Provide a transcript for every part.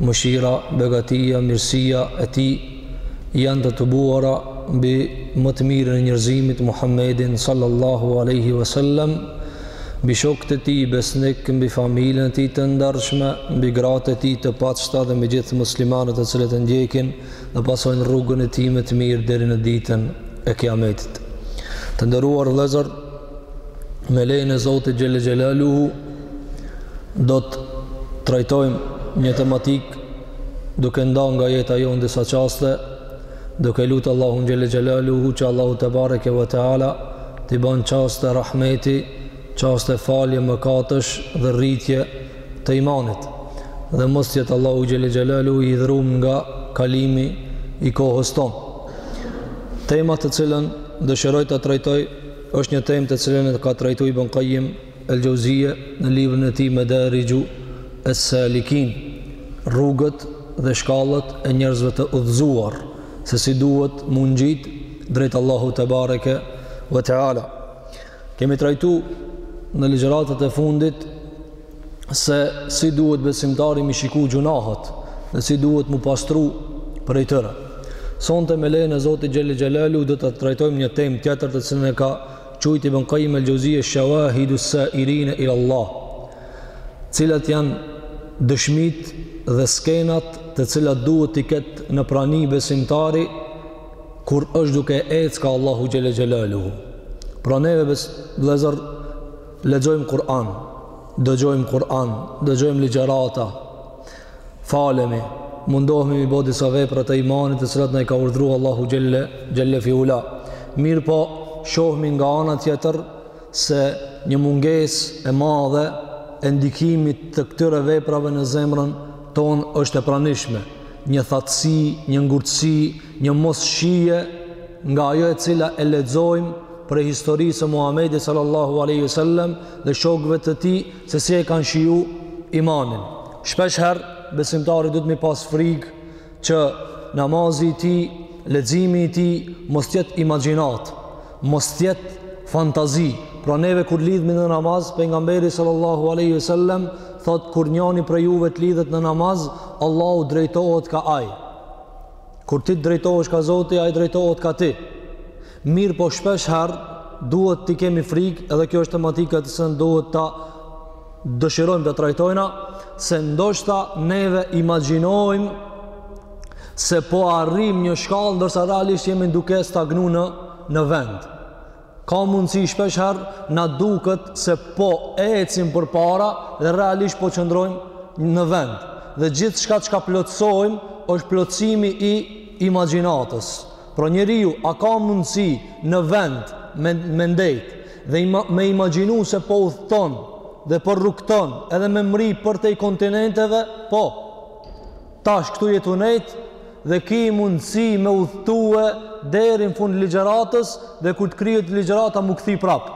mëshira, begatia, mirësia e tij, janë të tubuara mbi më të mirën e njerëzimit Muhammedin sallallahu aleyhi vësallem, mbi shokët e tij besnik, mbi familjen e tij të ndershme, mbi gratë e tij të pastra dhe mbi gjithë muslimanët të cilët e ndjekin dhe pasojnë rrugën e tij më të mirë deri në ditën e kiametit. Të nderuar vëllezër, me lejen e Zotit xhele xhelaluhu do të trajtojmë një tematikë duke nda nga jeta jonë disa çaste duke lutë Allahun xhele xhelaluhu që Allahu tebareke ve teala t'i ban çaste rahmeti çaste falje mëkatesh dhe rritje të imanit dhe mos të jetë Allahu xhele xhelaluhu i hidhërum nga kalimi i kohës tonë tema të cilën dëshiroj ta trajtoj është një temë të cilën e ka trajtu Ibn Qayyim el-Jauziyje në librin e tij Medarixhu es-Salikin, rrugët dhe shkallët e njerëzve të udhëzuar, se si duhet m'u ngjit drejt Allahut tebareke ve teala. Kemi trajtu në ligjëratat e fundit se si duhet besimtari m'i shiku gjunahet dhe si duhet m'u pastru prej tyre. Sonte me lejen e Zotit xhele xhelaluhu do të trajtojmë një temë tjetër të cilën e ka qujt Ibn Qayyim el-Jauziyje shevahidu sairine ila Allah. Cilat janë dëshmitë dhe skenat të cilat duhet t'i ketë në prani besimtari kur është duke ecë ka Allahu xhele xhelaluhu. Pra neve besa, vëllezër, Lexojmë Kur'an, dëgjojmë Kur'an, dëgjojmë ligjërata, falemi, mundohemi m'i bo disa vepra të imanit të cilat na i ka urdhru Allahu xhelle, xhelle fi ula. Mirëpo, shohmi nga ana tjetër se një mungesë e madhe e ndikimit të këtyre veprave në zemrën tonë është e pranishme. Një thatësi, një ngurtësi, një mosshije nga ajo e cila e lexojmë prej historisë së Muhamedit sallallahu alaihi wasallam dhe shokëve të tij se si e kanë shiju imanin. Shpeshherë besimtari duhet me pas frikë që namazi i tij, leximi i tij mos të jetë imagjinatë, mos të jetë fantazi. Pra neve kur lidhmi në namaz, pejgamberi sallallahu alaihi wasallam thotë kur njani prej juve të lidhet në namaz, Allahu drejtohet ka ai. Kur ti drejtohesh ka Zoti, ai drejtohet ka ti. Mirëpo shpeshherë duhet të kemi frikë, edhe kjo është tematika të cilën duhet ta dëshirojmë ta trajtojna, se ndoshta neve imagjinojmë se po arrim një shkallë, ndërsa realisht jemi duke stagnu në, në vend. Ka mundësi shpesh herë na duket se po ecim përpara dhe realisht po qëndrojmë në vend. Dhe gjithçka çka plotësojmë është plotësimi i imagjinatës. Pra njeriu a ka mundësi në vend me me ndejt dhe me imagjinu se po udhëton dhe po rrugëton edhe me mri përtej kontinenteve? Po. Tash këtu je tu nejt dhe ki mundësi me udhëtue deri në fund ligjëratës dhe kur të kryhet ligjërata mu kthy prap.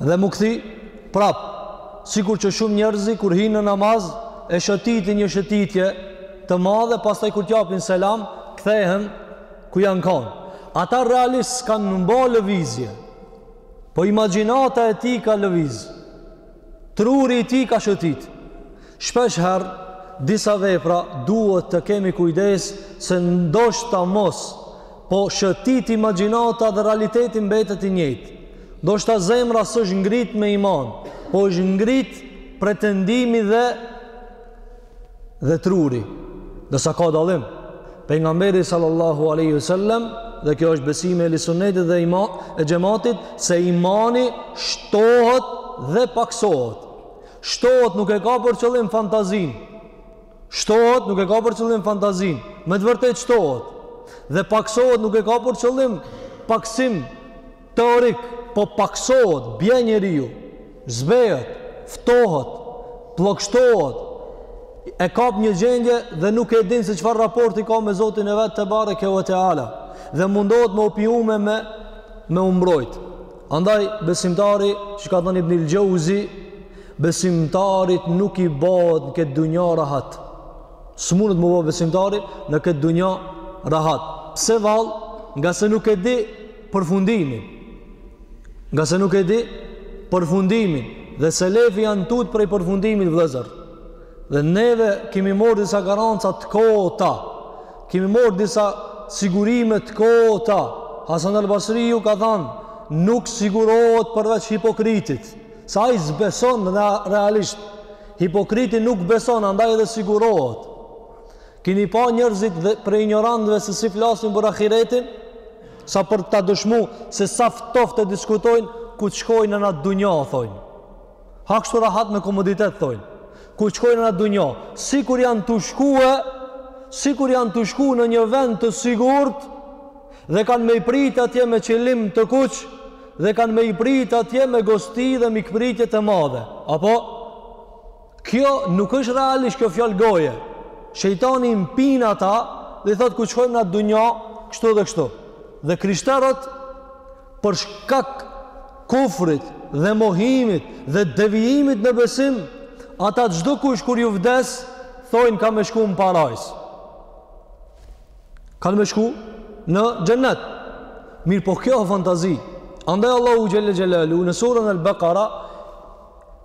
Dhe mu kthy prap. Sikur që shumë njerëz kur hijnë në namaz e shëtitin një shëtitje të madhe, pastaj kur t'japin selam, kthehen ku janë kanë. Ata realisht s'kanë ba lëvizje, po imagjinata e tij ka lëviz. Truri i tij ka shëtit. Shpesh herë, disa vepra duhet të kemi kujdes se ndoshta mos, po shëtit imagjinata dhe realiteti mbetet i njëjtë. Ndoshta zemra s'është ngrit me iman, po është ngrit pretendimi dhe dhe truri, ndërsa ka dallim, Pejgamberi sallallahu alejhi ve selem, dhe kjo është besimi i Ehli Sunetit dhe xhematit, se imani shtohet dhe pakësohet. Shtohet nuk e ka për qëllim fantazinë, shtohet nuk e ka për qëllim fantazinë, me të vërtetë shtohet, dhe pakësohet nuk e ka për qëllim pakësim, Teorik, po pakësohet, bie njeriu, zbehet, ftohet, pllogshtohet, e kap një gjendje dhe nuk e din se çfarë raporti ka me Zotin e vet tebareke ve teala dhe mundohet me opiume me me u mbrojt. Andaj besimtari, që ka thënë Ibn el-Xheuzi, besimtarit nuk i bëhet në këtë dunja rahat. S'mundet m'u bo besimtari në këtë dunja rahat. Pse vallë? Ngase nuk e di përfundimin ngase nuk e di përfundimin dhe selefi janë tut prej përfundimit vllezër dhe neve kemi marrë disa garanca të kota kemi marrë disa sigurime të kota Hasan El Basriu ka thanë nuk sigurohet përveç hipokritit se ai s'beson dhe realisht hipokriti nuk beson andaj edhe sigurohet Kini pa njerëzit prej injorantëve se si flasin për ahiretin, sa për ta dëshmu se sa ftoft e diskutojnë, kur të shkojmë n'atë dunja, thojnë. Ha kështu rahat me komoditet, thojnë. Kur të shkojmë n'atë dunja, sikur janë tu shkue, sikur janë tu shku në një vend të sigurt, dhe kanë me i prit atje me qilim të kuq, dhe kanë me i prit atje me gosti dhe mikpritje të madhe. Apo? Kjo nuk është realisht kjo fjalë goje. Shejtani i mpin ata dhe i thotë ku shkojmë në dunja kështu dhe kështu. Dhe krishterët për shkak kufrit dhe mohimit dhe devijimit në besim, ata çdo kush kur ju vdes, thonë ka me shku në parajsë. Kanë me shku në xhennet. Mirëpo kjo fantazi. Andaj Allahu xhelle xhelaluhu në surën Al-Baqara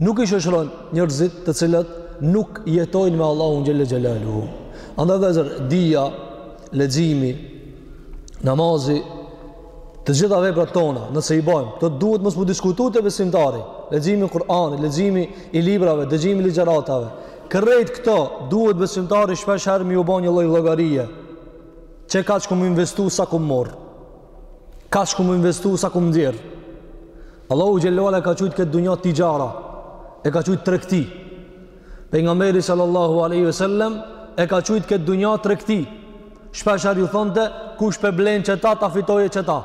nuk i shoqëron njerëzit të cilët nuk jetojnë me Allahun xhelle xhelaluhu. Andaj vëllezër, dija, leximi, namazi, të gjitha veprat tona, nëse i bojmë, këto duhet mos m'u diskutu te besimtari. Leximi i Kur'anit, leximi i librave, dëgjimi i ligjëratave. Krejt këto duhet besimtari shpesh herë me ju bo një lloj llogarie. Qekaq kum investu sa kum marr. Qekaq kum investu sa kum nxjerr. Allahu xhelle ve ala e ka qujtë këtë dunja tixhara, e ka qujtë tregti. Pejgamberi sallallahu aleyhi sallem, e ka qujtë këtë dunja tregti. Shpeshherë ju thonte, kush pe blen qeta, ta fitoje qeta.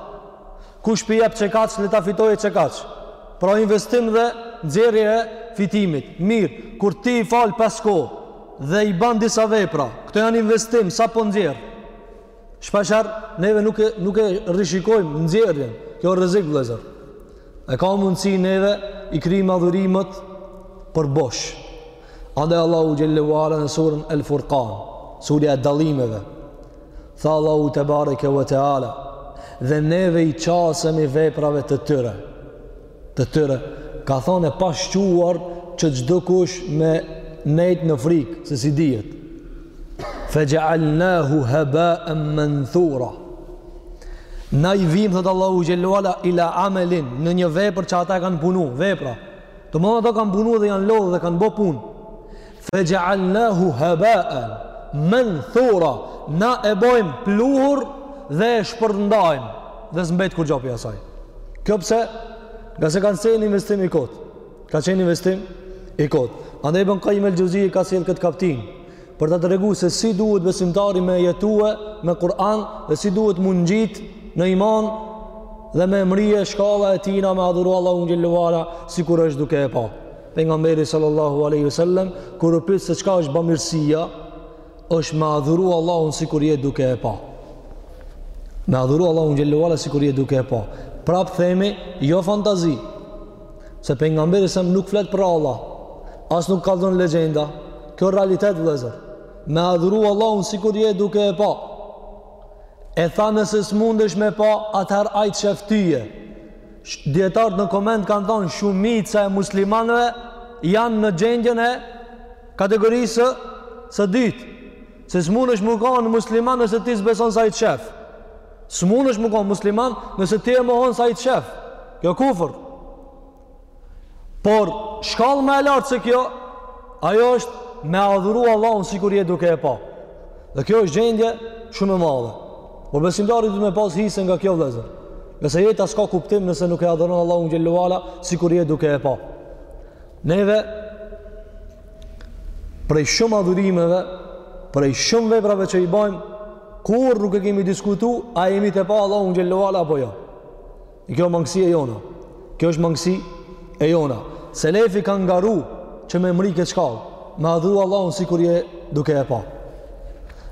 Kush pe jep qekaq, le ta fitoje qekaq. Pra investim dhe nxjerrje e fitimit. Mirë, kur ti i fal pesë kohë dhe i ban disa vepra, këto janë investim, sa po nxjerr? Shpeshherë, neve nuk e, nuk e rishikojmë nxjerrjen. Kjo rrezik vëllezër. E ka mundësi neve i kryjmë adhurimet për bosh. Andaj Allahu xhelle ve ala në surën El Furqan, surja e dallimeve. Tha Allahu tebareke ve teala dhe neve i qasemi veprave të tyre. të tyre ka thon e pashquar që çdo kush me nejt në frikë se si dihet fexhe'alnahu haba'an manthura na i vim thot Allahu xhelle ve ala ila amalin në një vepër që ata e kanë punu vepra domethon ata kanë punu dhe janë lodhur dhe kanë bo punë Fexhe'alnahu haba'an manthura na e bojm pluhur dhe e shpërndajm dhe s'mbet kurgja pi asaj. Kjo pse? Ngase ka qenë investim i kot. Ka qenë investim i kot. Andaj Ibn Qayyim el-Xheuzi ka sjell këtë kaptin për ta tregu se si duhet besimtari me jetue me Kur'an dhe si duhet m'u ngjit në iman dhe me mrri e shkalla e tina me adhuru Allahun xhelle ve ala sikur është duke e pa. Pejgamberi sallallahu alaihi wasallam kur u pyet se çka është bamirësia, është me adhuru Allahun sikur je duke e pa. Me adhuru Allahun xhelle ve ala sikur je duke e pa. Prap themi jo fantazi. Se pejgamberi sem nuk flet përralla, as nuk kallxon legjenda. Kjo realitet vëllezër. Me adhuru Allahun sikur je duke e pa. E tha nëse s'mundesh me pa, atëherë aj të shef tyje. Dijetarët në koment kanë thonë shumica e muslimanëve janë në gjendjën e kategorisë së dytë. Se s'mundesh me kanë musliman nëse ti s'beson se aj të shef. S'mundesh me kanë musliman nëse ti e mohon se aj të shef. Kjo kufër. Por, shkallë ma e lartë se kjo, ajo është me adhuru Allahun sikur je duke e pa. Dhe kjo është gjendje shumë e madhe. Por besimtari duhet me pas hise nga kjo vllezër. Se jeta s'ka kuptim nëse nuk e adhuron Allahun xhelle ue ala sikur je duke e pa. Neve, prej shumë adhurimeve, prej shumë veprave që i bajmë, kurrë nuk e kemi diskutu, a jemi tu e pa Allahun xhelle ue ala apo jo. Ja. E kjo mangësi e jona. Kjo është mangësi e jona. Selefi kanë garu që me mri këtë shkallë. Me adhuru Allahun sikur je duke e pa.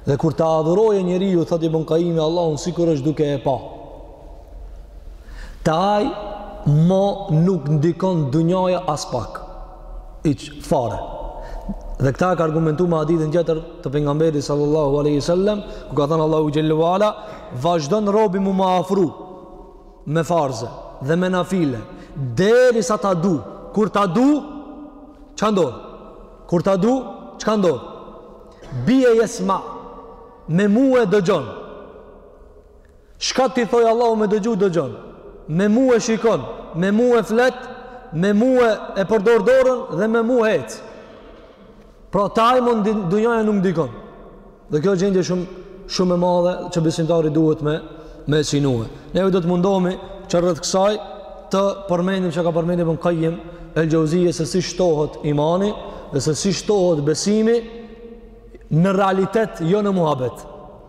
Dhe kur ta adhuroje njeriu, thot Ibn Kajimi, Allahun sikur është duke e pa. Te ai mo nuk ndikon dunjaja aspak. Hiç fare. Dhe këta ka argumentu me hadithin tjetër të Pejgamberit sallallahu aleyhi sallem, ku ka thënë Allahu xhelle ue ala, vazhdon robi mu m'u afru, me farze dhe me nafile derisa ta du kur ta du çka ndodh kur ta du çka ndodh bie jes ma me mu e dëgjon çka t'i thojë Allahu me dëgju dëgjon me mu e shikon me mu e flet me mu e përdor dorën dhe me mu hec Pra te ai mo dunjaja nuk ndikon. Dhe kjo gjendje shumë shumë e madhe që besimtari duhet me e synue. Ne do të mundohemi që rreth kësaj të përmendim çka ka përmend Ibn Kajim El Xhevzije se si shtohet imani dhe se si shtohet besimi në realitet, jo në muhabet.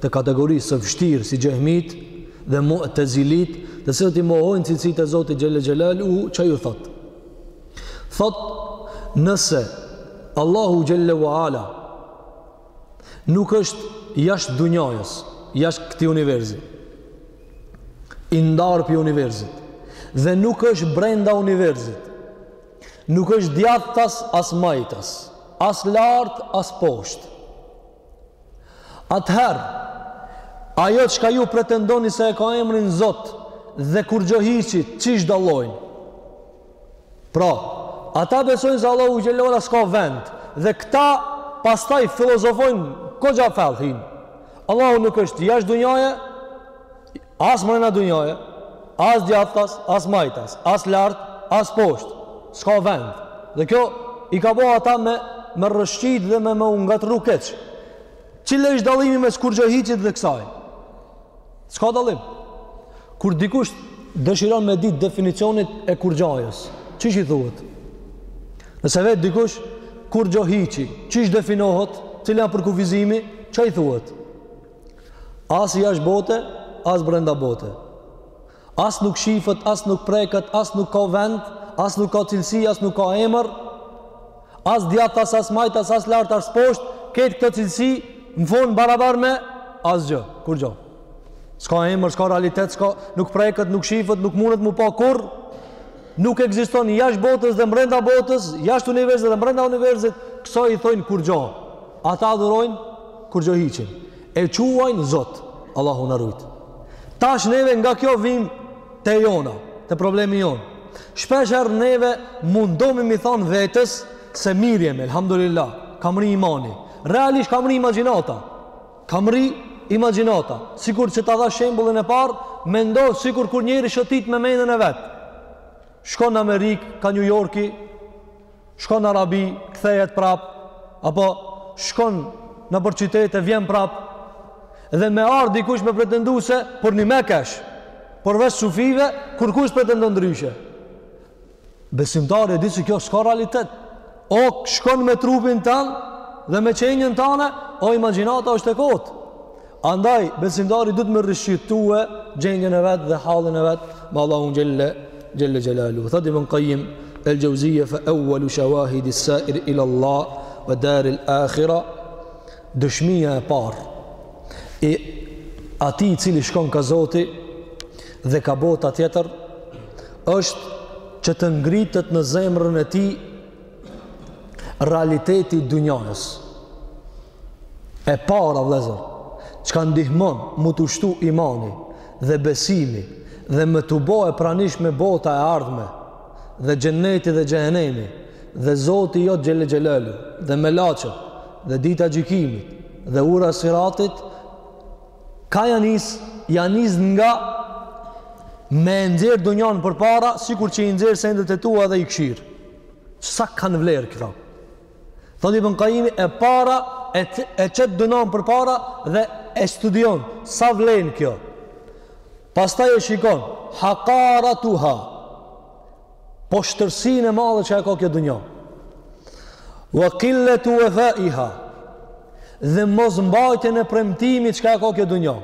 të kategorisë së vështirë si xhehmitë dhe mu'tezilitë të cilët i mohojnë cilësitë e Zotit xhelle xhelaluhu çka ju thot thot nëse Allahu xhelle u ala nuk është jashtë dunjajës jashtë këtij universi i ndarë prej universit dhe nuk është brenda universit nuk është djathtas as majtas as lartë as poshtë Atëherë, ajo çka ju pretendoni se e ka emrin Zot dhe kurgjo hiçi, qysh dallojnë? Pra, ata besojnë se Allahu xhelle ue ala s'ka vend dhe këta pastaj filozofojnë koxha fellë hin. Allahu nuk është jashtë dunjaje, As mrenda dunjaje, as djathtas, as majtas, as lart, as poshtë, s'ka vend. Dhe kjo i ka bo ata me, me rrëshqit dhe me m'u ngatrru keq. Cili është dallimi mes kurgjo hiçit dhe kësaj? S'ka dallim. Kur dikush dëshiron me ditë definicionin e kurgjajës, qysh i thuhet? Nëse vet dikush, kurgjo hiçi, qysh definohet, cili është përkufizimi, qysh i thuhet? As jashtë bote, as brenda bote. As nuk shifet, as nuk preket, as nuk ka vend, as nuk ka cilësi, as nuk ka emër, as djathtas, as majtas, as lart, as poshtë, krejt këto cilësi, në fund barabartë me, asgjë, kurgjo. S'ka emër, s'ka realitet, s'ka, nuk preket, nuk shifet, nuk mundet m'u pa kurrë, Nuk ekziston jashtë botës dhe mbrenda botës, jashtë universit dhe mbrenda universit, kësaj i thojnë kurgjo. Ata adhurojnë kurgjo hiçin. E quajnë Zot. Allahu na rujtë. Tash neve nga kjo vim te jona, te problemi jonë. Shpeshherë neve mundohemi m'i thonë vetes se mirë jemi, elhamdulillah, ka mrri imani. Realisht ka mrri imagjinata. Ka mrri imagjinata, sikur që ta dha shembullin e parë, mendo sikur kur njeri shëtit me mendën e vet. Shkon në Amerikë, ka New Yorki, shkon në Arabi, kthehet prap, apo shkon nëpër qytete, vjen prap, dhe me ardhë dikush me pretendu se përnime kesh, përveç sufive, kurkush pretendon ndryshe. Besimtari e di që kjo s'ka realitet. O shkon me trupin tand dhe me qenjen tande, o imagjinata është e kotë. Andaj besimtari duhet me rishqyrtue gjendjen e vet dhe hallin e vet me Allahun xhelle xhelaluhu. Thot Ibn Qayyim el jawziya fa awwal shawahid as-sa'ir ila Allah wa dar al-akhirah dëshmia e parë e atij i cili shkon ka Zoti dhe ka bota tjetër është që të ngritet në zemrën e tij realiteti i dynjasë. E para, vllezër, çka ndihmon me t'u shtu imani dhe besimi dhe me t'u bo e pranishme bota e ardhme dhe xhenneti dhe xhehenemi dhe zoti jot xhelle xhelaluhu dhe melaqet dhe dita e gjykimit dhe ura e siratit Ka ia nis, ia nis nga me e nxjerrë dunjanë përpara, sikur që i nxjerr sendet e tua dhe i kshyr. Sa kanë vlerë këto? Thot Ibn Qayyimi, e para, e, e qet dunjanë përpara dhe e studion, sa vlen kjo? Pastaj e shikon, haqaratuha, poshtërsinë e madhe që e ka kjo dunja wa killetu wefaiha dhe mos mbajtjen e premtimit që e ka kjo dunja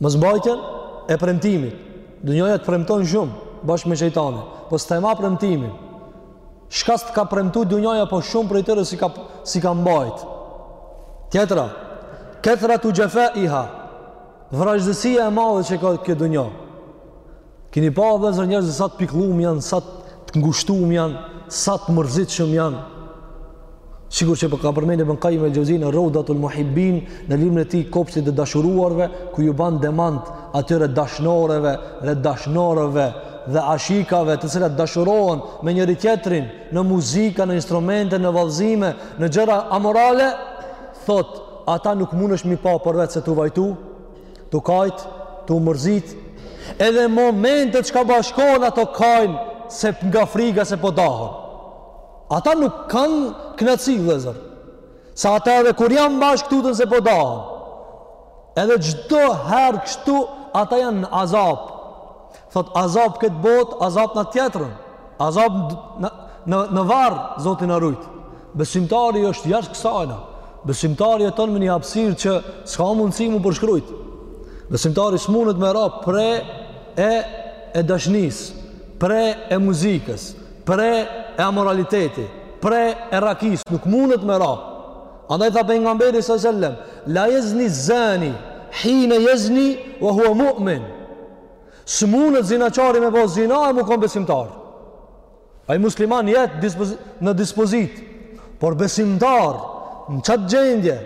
mos mbajtjen e premtimit dunjoja të premton shumë bashkë me shejtane po s'ta ma premtimin çka s'të ka premtu dunjoja po shumë prej tyre si ka, si ka mbajt tjetra kethratu xhefaiha vrazhdësia e madhe që ka kjo dunja Keni pa vllezër njerëzit sa të pikllum janë, sa të ngushtum janë, sa të mërzitshëm janë. Sikur që po e ka përmend Ibn Kajim el Xheuzi në Reudatul muhibbin në librin e tij kopshti i të dashuruarve, ku ju ban demant atyre dashnoreve dhe dashnoreve dhe ashikave të cilat dashurohen me njëri-tjetrin në muzika, në instrumente, në vallëzime, në gjëra amorale, thot, ata nuk mundesh ti m'i pa përveç se tu vajtu, tu kajt, tu mërzit, edhe momentet që kah bashkohen ata kajn se nga friga se po dahen. Ata nuk kanë knaqsi vllezër. Se ata edhe kur janë bashkë tuten se po dahen. Edhe çdo herë kështu ata janë në azab. Thotë azab këtë botë, azab në tjetrën, azab në, në, në varr, Zoti na rujt. Besimtari është jashtë kësajna. Besimtari jeton me një hapsirë që s'ka mundësi mu përshkrujtë. Besimtari s'munet me ra pre e, e dashnisë, pre e muzikës, pre e amoralitetit, pre e rakisë, nuk munet me ra. Andaj tha pejgamberi a.s. sellem, la jezni zani, hine jezni, wa hua mu'min. S'munet zinaqari me bo zina e mu kon besimtar. Ai musliman jetë dispoz në dispozit, por besimtar në qatë gjendje,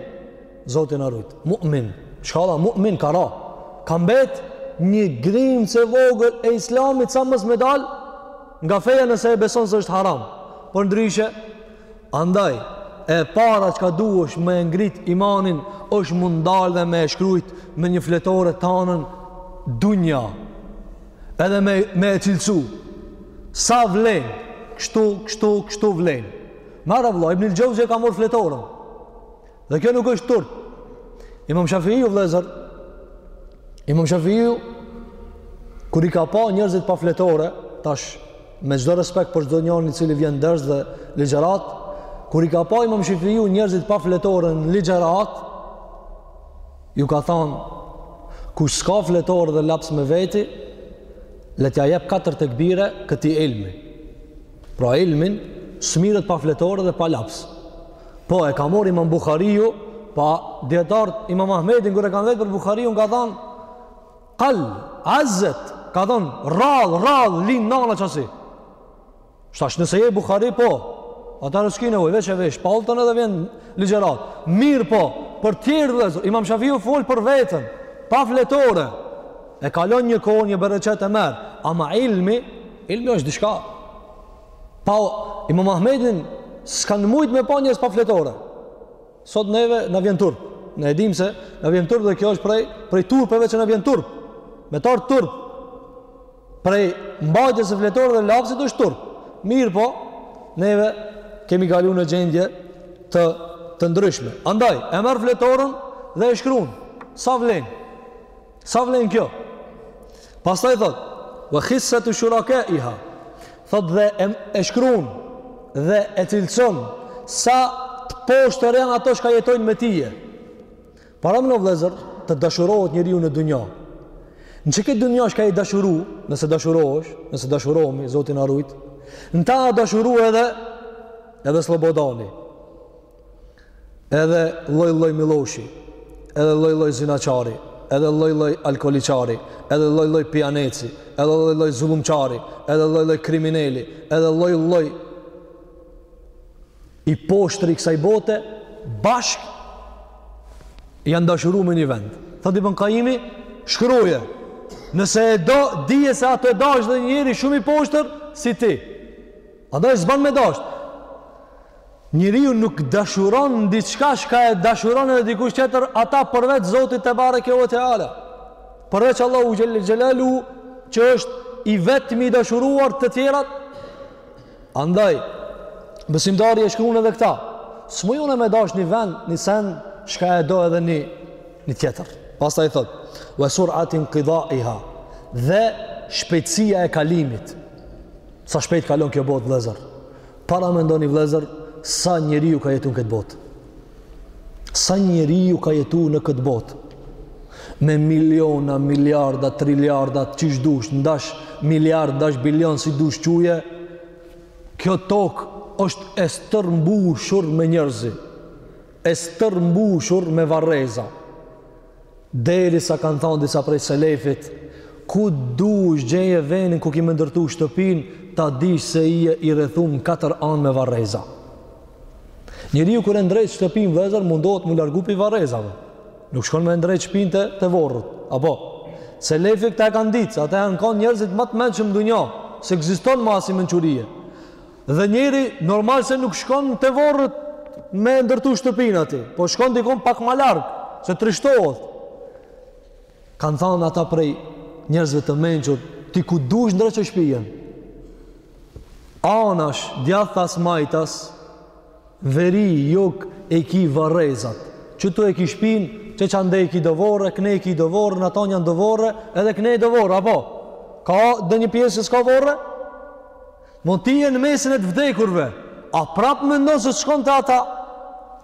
Zoti na rujt, mu'min, shkalla mu'min ka ra, ka mbet një grimcë e vogël e islamit sa mos me dal nga feja nëse e beson së është haram. Por ndryshe, Andaj, e para çka duhesh me e ngrit imanin është m'u ndal dhe me e shkrujt me një fletore tanë dunja edhe me, me e cilësu sa vlen kështu, kështu, kështu vlen more vlla, Ibnul Xheuzi e ka marr fletoren Dhe kjo nuk është turp. Imam Shafiu vëllezër, Imam Shafiu kur i ka pa njerëzit pa fletore, tash me çdo respekt për çdo njëri i cili vjen ders dhe ligjëratë, kur i ka pa Imam Shafiu njerëzit pa fletore në ligjëratë, ju ka thënë kush s'ka fletore dhe laps me veti, le t'ja jep katër tekbire këtij ilmi. Pra ilmi s'mirret pa fletore dhe pa laps. Po e ka marr Imam Buhariu, pa dijetarët Imam Ahmedin kur e kanë vetë për Buhariun ka thon Kal Azet ka thon rrall rrall lin nana çasi. Shtash nëse je Buhari po, ata s'ki nevojë veç e vesh pallton edhe vjen n'ligjëratë. Mir po, për tjerë vëllezër, Imam Shafiu fol për veten, pa fletore. E kalon një kohë, një bereqet e merr, ama ilmi, ilmi është diçka Pa Imam Ahmedin s'kanë mujtë me pa njerëz pa fletore. Sot neve na vjen turp. Ne e dimë se na vjen turp dhe kjo është prej, prej turpeve që na vjen turp. Me tarë turp. Prej mbajtjes së fletores dhe lapsit është turp. Mirë po, neve kemi kalu në gjendje të, të ndryshme. Andaj, e merr fletoren dhe e shkrun. Sa vlen? Sa vlen kjo? Pastaj thot, "Wa khissatu shurakaiha." Thot dhe e, e shkrun dhe e cilëson sa të poshtër janë ata çka jetojnë me ty. Paramenoni vllezër të dashurohet njeriu në dunja. Në qët dunja çka u dashuru, nëse dashurohesh, nëse dashurohemi, Zoti na rujt, në ta dashuru edhe edhe Slobodani. Edhe lloj lloj Milloshi, edhe lloj lloj zinaçari, edhe lloj lloj alkooliçari, edhe lloj lloj pijaneci, edhe lloj lloj zullumçari, edhe lloj lloj krimineli, edhe lloj lloj i poshtri i kësaj bote, bashk janë dashuru me një vend. Thot Ibn Kajimi, shkruje, nëse e do, dije se atë e dash dhe njeri shumë i poshtër, si ti. Ata s'ban me dasht. Njeriu nuk dashuron diçka çka e dashuron edhe dikush tjetër ata përveç Zotit te bareke ve teala. Përveç Allahu xhele xhelaluhu që është i vetmi i dashur të tjerat. Andaj besimtari e shkrun edhe këta. S'muj unë me dash një vend, një sen, çka e do edhe një një tjetër. Pastaj thot: "Wa sur'ati inqidaiha" dhe shpejtësia e kalimit. Sa shpejt kalon kjo botë vëllezër. Paramendoni vëllezër sa njeriu ka jetuar në këtë botë. Sa njeriu ka jetuar në këtë botë. Me miliona, miliarda, triliarda, qysh dush, ndash miliard, ndash bilion si dush quje. Kjo tokë është e stërmbushur me njerëzi. E stërmbushur me varreza. Derisa kanë thonë disa prej selefit, ku dush gjeje venin ku ki me ndërtu shtëpin, ta dish se je i rrethum në katër anë me varreza. Njeriu kur e ndreq shtëpin vllezër, mundohet mu largu prej varrezave. Nuk shkon me e ndreq shpin te, te vorret. Apo, selefi këta e kanë ditë se ata janë kanë njerëzit ma të mençëm n'dunja, s'ekziston ma asi mençurie. Dhe njeri normal se nuk shkon te vorrët me ndërtu shtëpinë aty, po shkon dikun pak ma larg, se trishtohet. Kanë thanë ata prej njerëzve të mençur, ti ku dush ndreqe shpijen. Anash, djathtas, majtas, veri, jug, e ki varrezat. Qëtu e ki shpinë, qe qandej ki do vorre, knej ki do vorre, n'atë anë do vorre, edhe knej do vorre, apo? Ka donjë pjesë që s'ka vorre? Pra ti je në mesin e të vdekurve, a prap mendon se s'shkon te ata?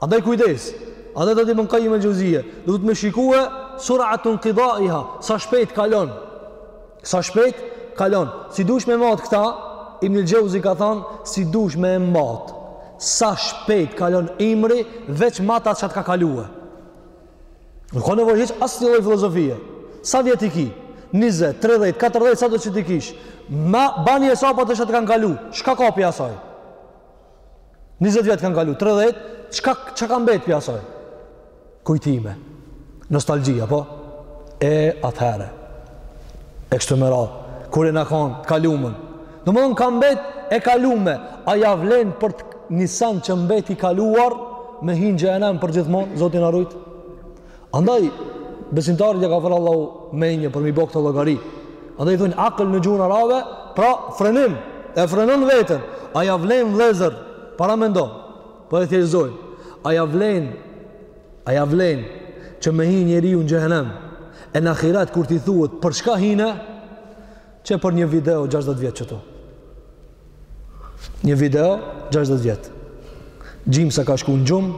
Andaj kujdes, andaj thotë Ibn Kajim el Xhevzije, duhet me shikue sur'atu inkidaiha, sa shpejt kalon, sa shpejt kalon, si dush me matë këta, Ibnul Xhevzi ka thanë, si dush me matë, sa shpejt kalon ymri, veç mate ça të ka kalue. Nuk ka nevojë hiç asnjë lloj filozofie. Sa vjet i ki? 20, 30, 40 sado që t'i kish. Mate sa shpejt të kanë kalu. Çka ka prej asaj? 20 vjet kanë kalu, 30, çka çka ka mbet prej asaj? Kujtime. Nostalgjia, po. E atëherë. E kështu me radhë. Kur jena kanë, të kalumen. Domethënë ka mbet e kalume, a ia vlen për ni sen që mbet i kaluar me hi në xhehnem për gjithmonë, Zoti na rujt? Andaj, besimtarit ia ka falë Allahu menjen për me i bo kto llogari. Andaj i thojnë akël në gjuhën arabe, pra frenim, e frenon veten, a ia vlen vllezër, paramendo, po e thjeshtëzoj, a ia vlen, a ia vlen që me hi njeriu në xhehnem, e në ahiret kur t'i thuhet, për çka hine, Qe për një video 60 vjet qëtu. Një video 60 vjet. Gjysa ka shku në gjumë,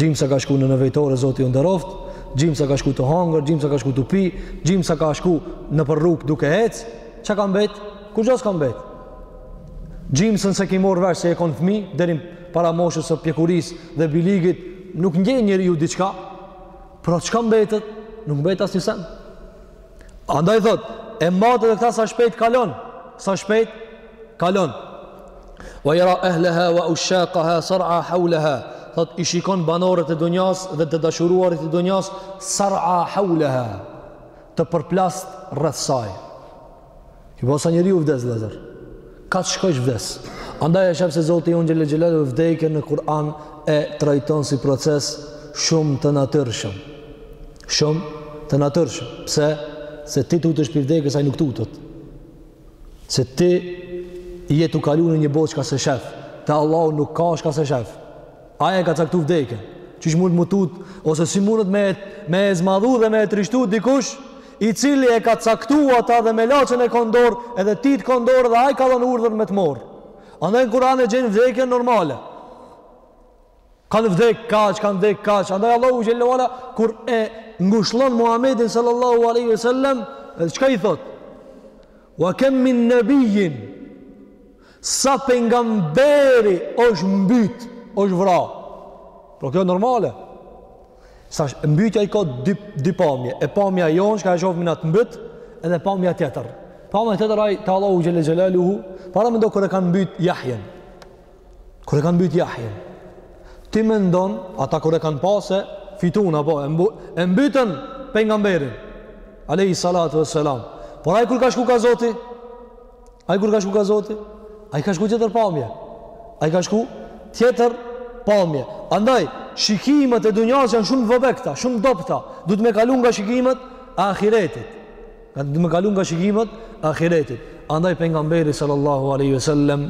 gjysa ka shku në nevojtore Zoti u nderoftë, gjysa ka shku tu hangër, gjysa ka shku tu pi, gjysa ka shku nëpër rrugë duke ec, çka ka mbet? Kurgjo s'ka mbet? Gjysën s'e ki marr vesh se je kon fëmi, deri para moshës së pjekurisë dhe bylygit, nuk dinë njeriu diçka. Pra çka mbetet? Nuk mbet asnjë sen. Andaj thotë, mate edhe këta sa shpejt kalon, sa shpejt kalon. Wa yara ahliha wa ushaqaha sar'a hawlaha. Thotë i shikon banorët e dunjas dhe të dashuruarit e dunjas sar'a hawlaha. Të përplasur rreth saj. E posa njeriu vdes vëllazër. Kah të shkojsh vdes. Andaj e shef se Zoti jon xhele xhelaluhu vdekjen në Kur'an e trajton si proces shumë të natyrshëm. Shumë të natyrshëm. Pse? Se ti tutesh prej vdekjes ai nuk tutet. Se ti je tu kalu në një botë çka s'e shef. Te Allahu nuk ka çka s'e shef. Ai e ka caktu vdekjen. Qysh mundet me tut, ose si mundet me, me e zmadhu dhe me e trishtu dikush, i cili e ka caktu ata dhe melaçen e ka n'dor, edhe ty të ka n'dor edhe ai ka dhënë urdhër me të marrë. Andaj në Kur'an e gjen vdekjen normale. Kanë vdek kaq, kanë vdek kaq. Andaj Allahu xhel xhelaluhu kur e ngushllon Muhamedin sallallahu alaihi wasallam, çka i thotë? Wa kam min nabiyyin Sa pejgamberi është mbyt, është vra. Por kjo normale. Se mbytja i ka dy dy pamje. E pamja jonë që ka qoftë me na mbyt, edhe pamja tjetër. Pamja tjetër ai te Allahu xhel xelaluhu, para mendo kur e kanë mbyt Jahjen. Kur e kanë mbyt Jahjen. Ti mendon ata kur e kanë pasë fitu, a po e, mbu, e mbytën pejgamberin. Alayhi salatu wassalam. Por ai kur ka shku ka Zoti, Ai kur ka shku ka Zoti, ai ka shku tjetër pamje. Ai ka shku tjetër pamje? Andaj, shikimet e dunjasë janë shumë vobekta, shumë dobta. Duhet me kalu nga shikimet e ahiretit. Duhet me kalu nga shikimet e ahiretit. Andaj, pejgamberi sallallahu aleyhi sallem,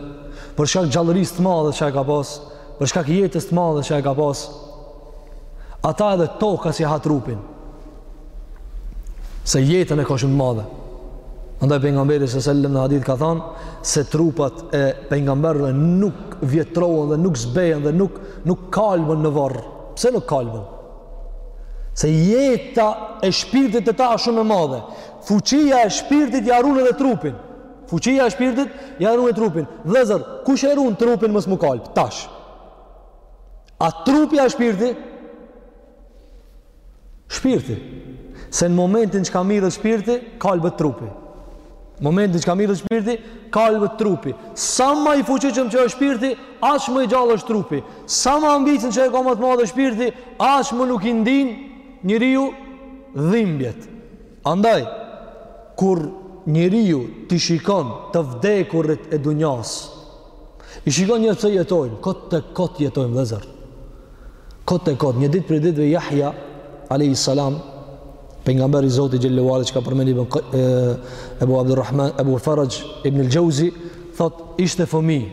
për shkak gjallërisë të madhe që e ka pas, për shkak jetës të madhe që e ka pas, ata edhe toka s'ia ha trupin se jetën e ka shumë madhe andaj pejgamberi s.a.s. në hadith ka thanë se trupat e pejgamberëve nuk vjetrohen dhe nuk zbehen dhe nuk, nuk kalben në varr pse nuk kalben se jeta e shpirtit te ta shumë e madhe fuqia e shpirtit ja run edhe trupin fuqia e shpirtit ja run edhe trupin vllezër kush e run trupin mos m'u kalbë tash A trupi a shpirti? Shpirti. Se në momentin që ka merret shpirti, kalbet trupi. Në momentin që ka merret shpirti, kalbet trupi. Sa ma i fuqishëm që është shpirti, aq më i gjallë është trupi. Sa ma ambicien që e ka më të madhe shpirti, aq më nuk i ndin njeriu dhimbjet. Andaj, kur njeriu t'i shikon të vdekurit e dunjasë, i shikon njerëz që jetojnë, kot e kot jetojnë vëllezër. Kot e kot, një ditë prej ditëve Jahja alayhi salam pejgamberi i Zotit xhel xhelaluhu që e ka përmendur ibn Abu Abdurrahman Abu Faraj ibn al-Jauzi thotë ishte fëmijë.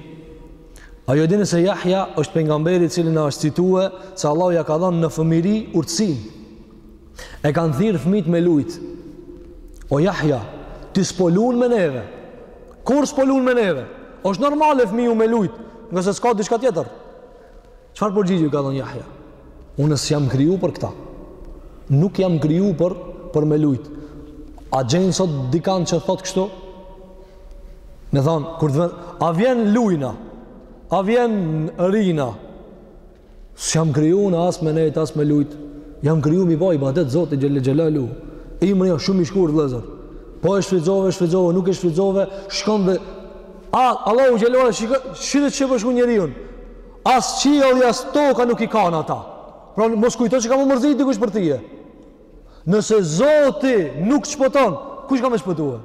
A ju e dini se Jahja është pejgamberi i cili na është cituar se Allahu ja ka dhënë në fëmijëri urtësinë. E kanë thirrë fëmijt me lujt. O jahja, ti s'po lun me neve. Kur s'po lun me neve? është normale fëmiu me lujt, nëse s'ka diçka tjetër. Çfarë përgjigje ka dhënë jahja? Unë s'jam kriju për këta. Nuk jam kriju për, për me lujt. A gjen sot dikënd që thotë kështu? Me thonë, kur të vjen, a vjen lujna? A vjen rrina? S'jam krijun as me nejt, as me lujt. Jam kriju me i ba ibadet Zotit xhel-le xhelaluhu. Ymri o shumë i shkurt, vllezër. Po e shfrytzove, e shfrytzove, nuk e shfrytzove, shkon dhe... A, Allahu xhel-le ve ala, shih qysh e përshkru njeriun. As qielli, as toka nuk i kanë ata. Pra, mos kujto që ka m'u mërzit dikush për tye. Nëse Zoti nuk t'shpëton, kush ka me t'shpëtue?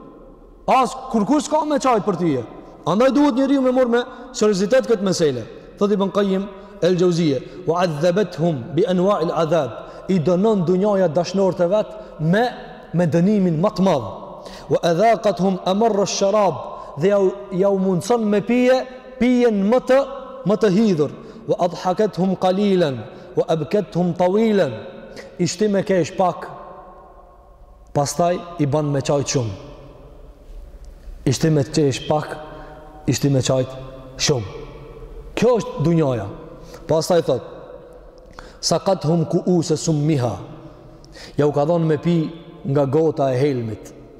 As kurkush s'ka me qajt për tye. Andaj duhet njeriu me marr me seriozitet këtë mesele. Thot Ibn Kajim el Xheuzije, ue adhebet-hum bi enuail adhab, i dënon dunjaja dashnorët e vet me, me dënimin ma t'madh. Ue edhakat-hum emerre sherab dhe jau, jau mundëson me pi pijen më të, më të hidhur. Ue ad-haket-hum kalilen, wa abkathum tawilan i shti me kesh pak pastaj i ban me qajt shumë i shti me kesh pak i shti me qajt shumë kjo është dunjaja pastaj thot sakat-hum kuuse summiha jau ka dhonë me pi nga gota e helmit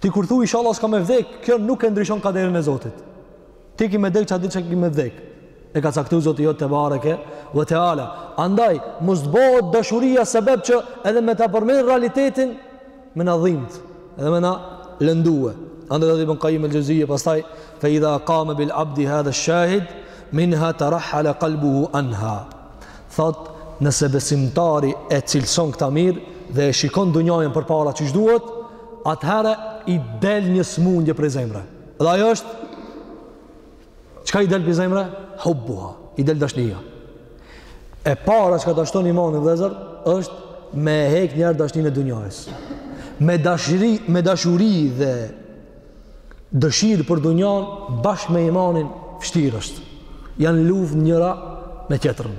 Ti kur thu ishalla s'ka me vdek, kjo nuk e ndryshon kaderin e Zotit. Ti ki me vdek çka di çka ki me vdek. E ka caktu Zoti jot tebareke ve teala. Andaj mos të bëhet dashuria sebeb që edhe me ta përmend realitetin me na dhimbt, edhe me na lëndue. Andaj thot Ibn Kajim el-Xheuzije pastaj fa idha qama bil abdi hadha ash-shahid minha tarahala qalbuhu anha. Thot nëse besimtari e cilson këta mirë dhe e shikon dunjajen përpara qysh duhet, atëherë i del një smundje prej zemre. Dhe ajo është, çka i del prej zemre? Hubbuha, i del dashnija. E para çka ta shton imanin, vllezër, është me hek njëherë dashninë e dunjajës. Me, me dashuri dhe dëshirë për dunjan, bashkë me imanin, vështirë është. Janë n'luftë njëra me tjetërën.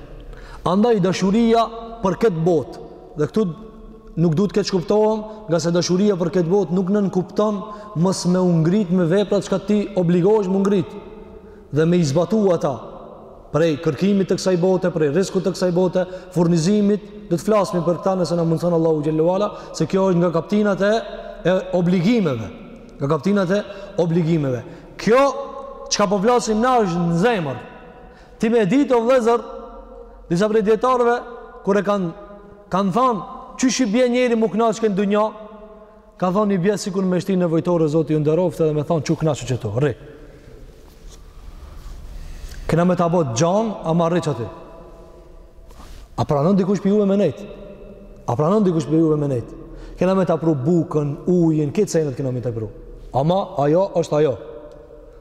Andaj dashuria për këtë botë, Dhe këtu nuk duhet të keqkuptohem, ngase dashuria për këtë botë nuk nënkupton mos me u ngrit me veprat që ti obligohesh me u ngrit dhe me i zbatu ata prej kërkimit të kësaj bote, prej rriskut të kësaj bote, furnizimit, do të flasmi për këta nëse na mundëson Allahu xhel-le ve ala, se kjo është nga kaptinat e, e obligimeve, nga kaptinat e obligimeve. Kjo, çka po flasim na është në zemër, Ti me dit, o vllezër, disa prej dijetarëve, kur e kanë kan thanë, qysh i bje njeri m'u knaq n'ket dunja, ka thanë i bje sikur me t'shti n'nevojtore, Zoti ju nderoftë dhe me thanë qe knaqu qitu, rri. Kena me ta bo t'gjanë, ama rri qaty. A pranon dikush prej juve me nejt? A pranon dikush prej juve me nejt? Kena me ta pru bukën, ujin, krejt senet kena me t'i pru. Ama, ajo është ajo.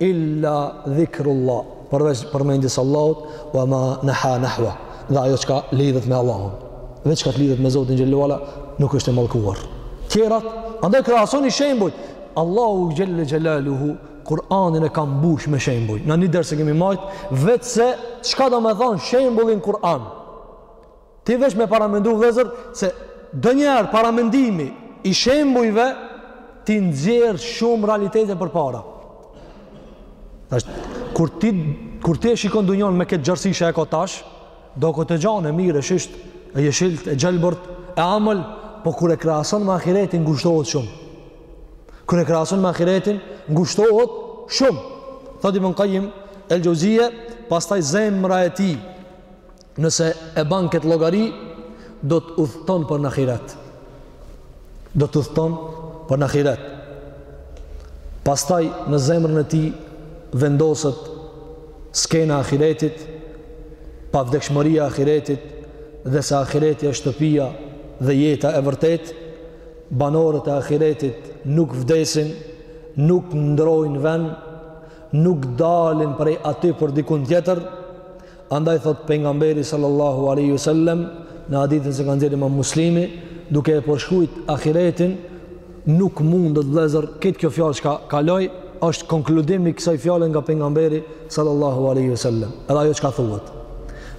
Illa dhikrullah, përveç përmendjes së Allahut, wa ma naha nahwa, dhe ajo çka lidhet me Allahun. Dhe çka lidhet me Zotin xhelle ue ala nuk është e mallkuar. Tjerat, andaj krahasoni shembujt. Allahu xhelle xhelaluhu Kur'anin e ka mbush me shembuj. Na një ders e kemi mbajt vetëm se çka do të thotë shembulli n'Kur'an. Ti veç me paramendu vëllezër se donjëherë paramendimi i shembujve t'i nxjerr shumë realitete përpara. Tash kur ti kur ti e shikon dunjon me këtë gjerësi që e ka tash, doket e gjanë e mirë, shisht, e jeshilt, e gjelbërt, e amël, po kur e krahason me ahiretin ngushtohet shumë. Kur e krahason me ahiretin ngushtohet shumë. Thot Ibn Kajjim el-Xheuzije, pastaj zemra e tij Nëse e ban këtë llogari, do të udhëton për n'ahiret. Do të udhëton për n'ahiret. Pastaj në zemrën e tij vendoset skena e ahiretit, pavdekshmëria e ahiretit, dhe se ahireti është shtëpia dhe jeta e vërtet, banorët e ahiretit nuk vdesin, nuk ndrojnë ven, nuk dalin prej aty për dikun tjetër, Andaj thot pejgamberi sallallahu alaihi wasallam në hadithin që e ka nxjerrë Imam Muslimi, duke e përshkrujt ahiretin, nuk mundet vëllazër këtë kjo fjalë çka kaloi është konkludim i kësaj fjale nga pejgamberi sallallahu alaihi wasallam. Edhe ajo çka thuhet.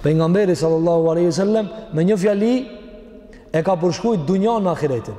Pejgamberi sallallahu alaihi wasallam me një fjali e ka përshkrujt dunjan me ahiretin.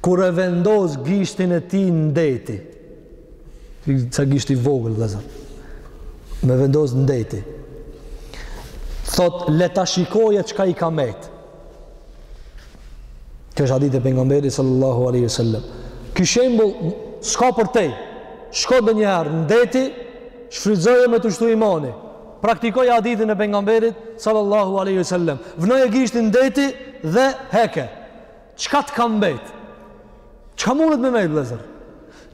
Kur e vendos gishtin e tij në deti, sa gishti i vogël vllezër, me vendos në deti, thot, le ta shikoje çka i ka met. Ky është hadithi i pejgamberit sallallahu aleyhi sallam. Ky shembul, s'ka për tej, shko ndonjëherë në deti, shfrytëzoje me t'u shtu imani, praktikoje hadithin e pejgamberit sallallahu aleyhi sallam. Vnoje gishtin në deti dhe heke. Çka të ka mbet? Çka mundet me mbet vëllazër?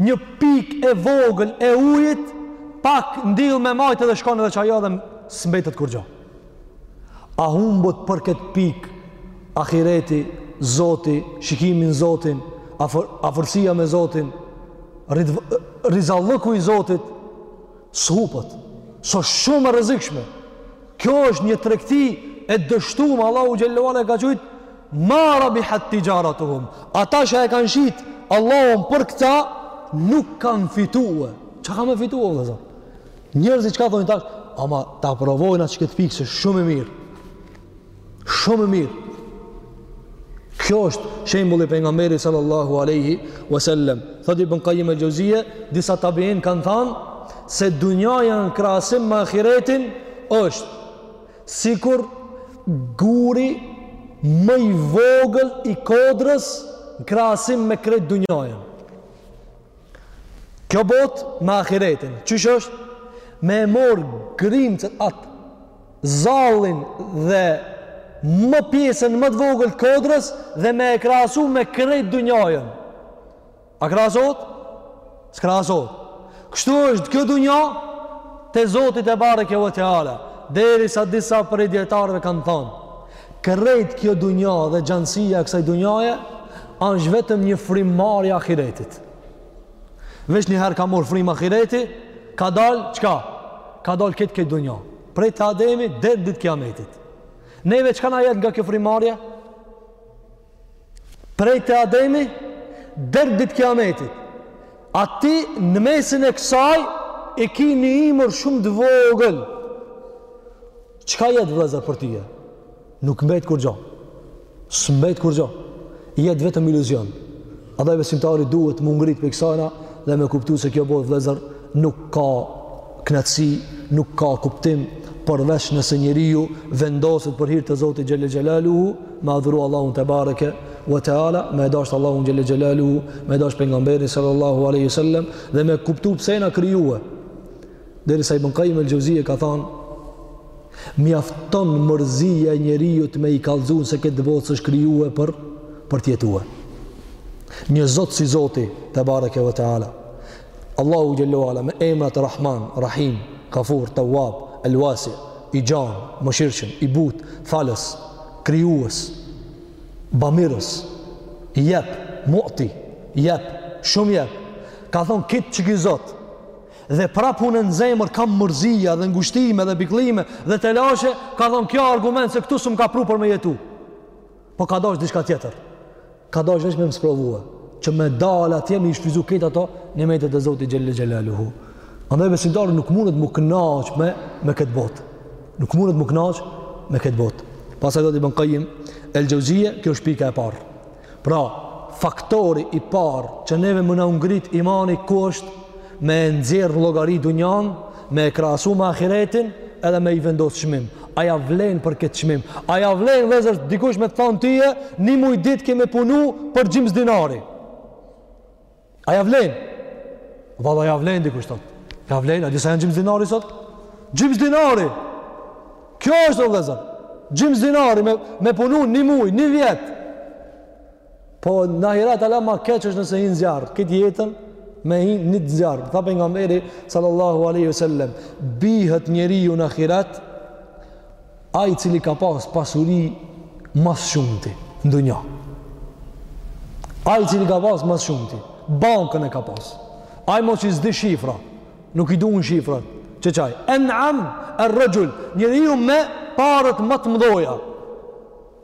Një pikë e vogël e ujit pak ndihmë me majtë edhe shkon edhe qajo dhe s'mbetet kurgjo. A humbet për këtë pikë ahireti, zoti, shikimi n'zotin, afër, afërsia me zotin, rizallëku i zotit, s'hupet, se o shumë e rrezikshme, Kjo është një tregti e dështuar, Allahu xhelle ue ala e ka qujt ma rabihat tijaratuhum. Ata që e kanë shit Allahun për këta nuk kanë fituar. Çka kanë fituar vëllezër? Njerëzit çka thonë tash? Ama ta provojna qët këtë pikë se shumë e mirë. Shumë e mirë. Kjo është shembulli i pejgamberit sallallahu alaihi wasallam. Thot Ibn Qayyim al-Jauzie, disa tabiin kanë thanë se dunjaja në krahasim me ahiretin është sikur guri më i vogël i kodrës në krahasim me krejt dunjajën. Kjo botë me ahiretin, qysh është me e marrë grimcën atë zallin dhe më pjesën më të vogël të kodrës dhe me e krahasu me krejt dunjajën. A krahasohet? S'krahasohet. Kështu është kjo dunja te Zoti tebareke ve teala. Derisa disa prej dijetarëve kanë thonë. Krejt kjo dunja dhe gjanësia e kësaj dunjaje është vetëm një frymarrje e ahiretit. Veç një herë ka marrë frymë ahireti, ka dalë, çka? Ka dalë krejt kjo dunja. Prej te Ademi, deri në ditë t'kiametit. Neve çka na jet nga kjo frymarrje? Prej te Ademi, deri në ditë t'kiametit. Aty në mesin e kësaj, e ki një ymër shumë të vogël. Çka jet vllezër për tyje? Nuk mbet kurgjo. S'mbet kurgjo. Jet vetëm iluzion. Andaj besimtari duhet m'u ngrit prej kësajna dhe me kuptu se kjo botë vllezër nuk ka knaqësi, nuk ka kuptim përveç nëse njeriu vendoset për hir të Zotit xhelle xhelaluhu, me adhuru Allahun tebareke wa taala, me dashtë Allahun xhelle xhelaluhu, me dashtë pejgamberin sallallahu aleyhi wasallem, dhe me kuptu pse na ka krijue, Derisa Ibn Qayyim el-Jauzie ka thanë, mjafton mërzia e njeriut me i kallxu se n'këtë botë s'është krijue për për të jetue. Një Zot si Zoti tebareke ve teala. Allahu xhelle ve ala me emrat Rahman, Rahim, Gafur, Tawwab, El-Wasi, i gjan, i mëshirshëm, i butë, falës, krijues, bamirës, jep, mu'ti, jep, shumë jep. Ka thon ky, qiky Zot, Dhe prap unë në zemër kam mërzina dhe ngushtime dhe pikëllime dhe telashe, ka thonë kjo âsht argument se këtu s'më ka pru për me jetu. Po ka dash diçka tjetër. Ka dash veç me më sprovue. Që me dal atje me i shfrytzu krejt ato nimetet e Zotit xhelle xhelaluhu. Andaj besimtari nuk mundet m'u knaq me, me këtë botë. Nuk mundet m'u knaq me këtë botë. Pastaj thot Ibn Qayyim el-Jauzie, kjo është pika e parë. Pra, faktori i parë që neve me na u ngrit imani, kusht me e nxjerr n'llogari dunjan, me e krahasu me ahiretin, edhe me i vendos çmim. A ia vlen për këtë çmim? A ia vlen vllezër dikush me të thonë tyje, një muj ditë ke me punu për gjysmë dinari. A ja vlen? Valla ja vlen dikush thot. Ja vlen, a di sa janë gjymës dinari sot? Gjimës dinari! Kjo është o vëllezër. Gjymës dinari me, me punu një muj, një vjet. Po në ahiret hala ma keq është nëse hin n'zjarr. Këtë jetën me hinë një të zjarr. Tha Pejgamberi sallallahu alejhi ve selem. Bihet njeriu në ahiret Ai i cili ka pas pasuri ma s'shumti në dunja. Ai i cili ka pas mas shumëti. Bankën e ka pas. Ai mo që s'i di shifrat. Nuk i duhen shifrat. Qe qaj. En'amu rexhul. Njeriu me paret më të mdhoja.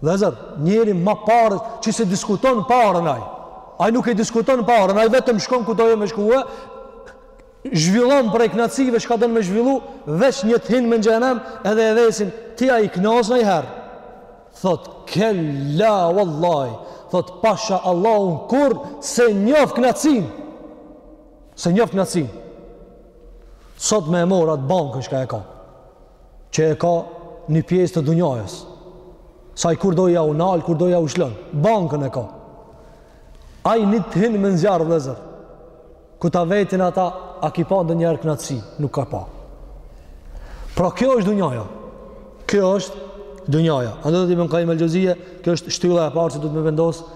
Vëllezër, njeri me pare që s'e diskuton paren ai. Ai nuk e diskuton paren, ai vetëm shkon ku don me shku. Zhvillon prej knaqsive çka don me zhvillu, veç një t'hime n'xhehnem, edhe e vesin ti a je knaq najherë. Thot kella vallahi, thot pasha Allahun kurrë s'e njof knaqsinë. S'e njof knaqsinë. Sot me e marr atë bankën çka e ka. që e ka një pjesë të dunjajës. Saj kur do jau nal, kur do jau lshon. Bankën e ka. Ai një të hime n'zjarr vëllezër. Kur ta vetin ata, a ki pa ndonjëherë knaqësi? Nuk ka pa. Pra kjo është dunjaja. Kjo është dunjaja. Andaj thot Ibn Kajim el-Xheuzije, kjo është shtylla e parë që duhet me vendosë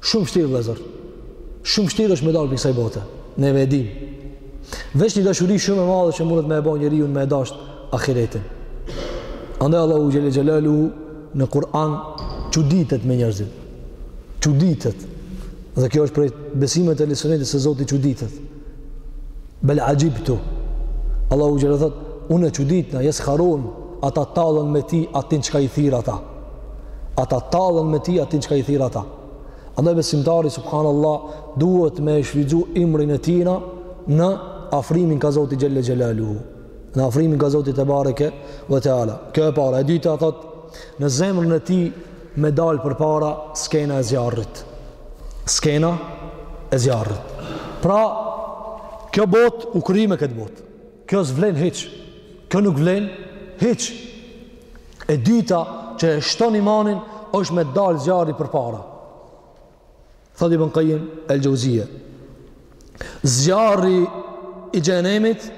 Shumë shtirë vëllezër. Shumë shtirë është me dalë prej kësaj bote. Ne e dimë. Veç një dashuri shumë e madhe që mundet me e ba njeriun me e dashtë ahiretin. Andaj Allahu xhel-le xhelaluhu në Kur'an çuditet me njerëzit. Çuditet. Dhe kjo është prej besimeve të Ehli Sunetit se Zoti çuditet. Bel axhibtu. Allahu xhel-le thot, unë çuditna ue jes'harun, ata tallen me ty atin çka i thirr ata. Ata tallen me ty atin çka i thirr ata. Andaj besimtari, subhanallah, duhet me e shfrytzu ymrin e tina në afrimin kah Zoti Xhel-le Xhelaluhu. Në afrimin kah Zoti Tebareke ve teala. Kjo e para. E dyta, thot, në zemrën e tij me dalë përpara skena e zjarrit. skena e zjarrit. Pra, kjo botë u kry me këtë botë. Kjo s'vlen hiq. Kjo nuk vlen hiq. E dyta që e shton imanin është me dal zjarri përpara. Thot Ibn Kajim el-Xheuzije. Zjarri i xhehnemit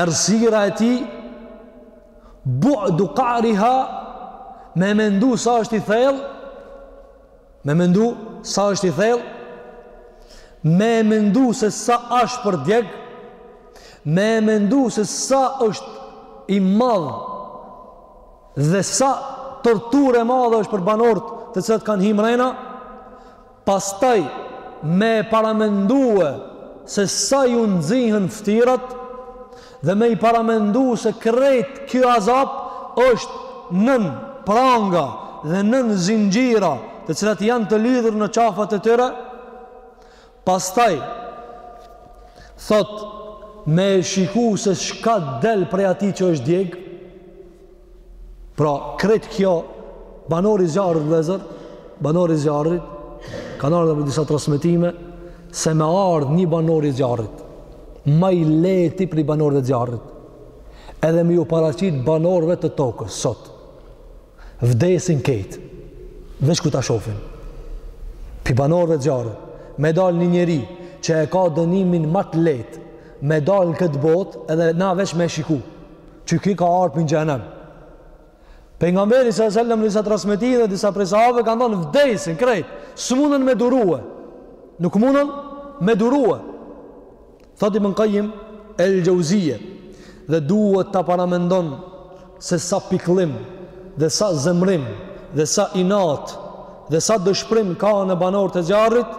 Errësira e tij bu'du qa'riha me mendu sa është i thellë me mendu sa është i thellë me mendu se sa është për djeg me mendu se sa është i madh dhe sa torturë e madhe është për banorët të cilët kanë hi mrena Pastaj me e paramendue se sa ju nxihen ftyrat dhe me i paramendu se krejt ky azap është nën pranga dhe nën zinxhira të cilat janë të lidhur në qafat e tyre pastaj thotë me e shiku se çka del prej atij që është djeg Pra, krejt kjo, banori i zjarrit vëllezër, banori i zjarrit, kanë ardhë në disa transmetime, se me ardhë një banor i zjarrit, ma i lehti prej banorëve të zjarrit, edhe me ju paraqit banorëve të tokës, sot, vdesin krejt, veç kur ta shofin, prej banorëve të zjarrit, me dalë një njeri, që e ka dënimin ma të lehtë, me dalë në këtë botë, edhe na veç me e shiku, Që ky ka ardh prej xhehenemit. Pejgamberi se sellem në disa transmetime dhe disa prej sahabëve kanë thonë vdesin krejt. S'munden me durue. Nuk munden me durue. Thotë Ibn Kajim el Xhevzije. Dhe duhet të paramendon se sa pikllim dhe sa zemrim dhe sa inat dhe sa dëshprim kanë banorët e zjarrit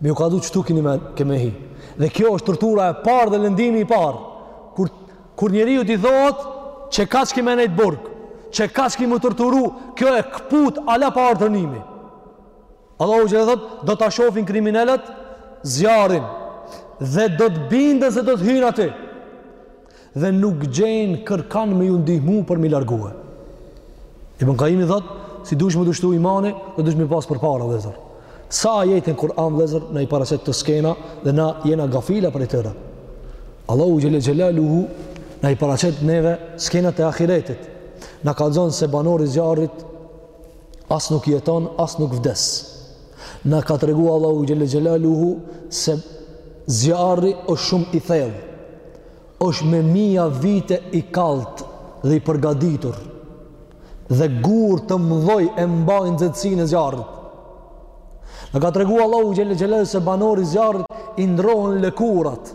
Me ju kallxu qëtu kini me, ke me hi. Dhe kjo është tortura e parë dhe lëndimi i parë. Kur, kur njeriut i thohet, qekaq ki me nejtë burg, qekaq ki m'u torturu, kjo e këput hala pa ardhë dënimi. Allahu xhelle thotë, do ta shofin kriminelët zjarrin, dhe do të binden se do të hyjnë aty. dhe nuk gjejnë kërkan me ju ndihmu për me i largue. Ibn Kajimi thotë, si dush me t'u shtu imani dhe dush me i pas përpara vëllezër. Sa ajeti në Kuran vëllezër na i paraqet këto skena dhe na jena gafila prej tyre. Allahu xhelle xhelaluhu na i paraqet neve skenat e ahiretit. Na kallxon se banori i zjarrit as nuk jeton, as nuk vdes. Na ka tregua Allahu xhelle xhelaluhu se zjarri është shumë i thellë. Është me mija vite i kallt dhe i përgatitur. Dhe gur të mëdhoj e mbajnë nxehtësinë e zjarrit. Na ka tregua Allahu xhelle xhelaluhu se banori i zjarrit i ndrohen lëkurat.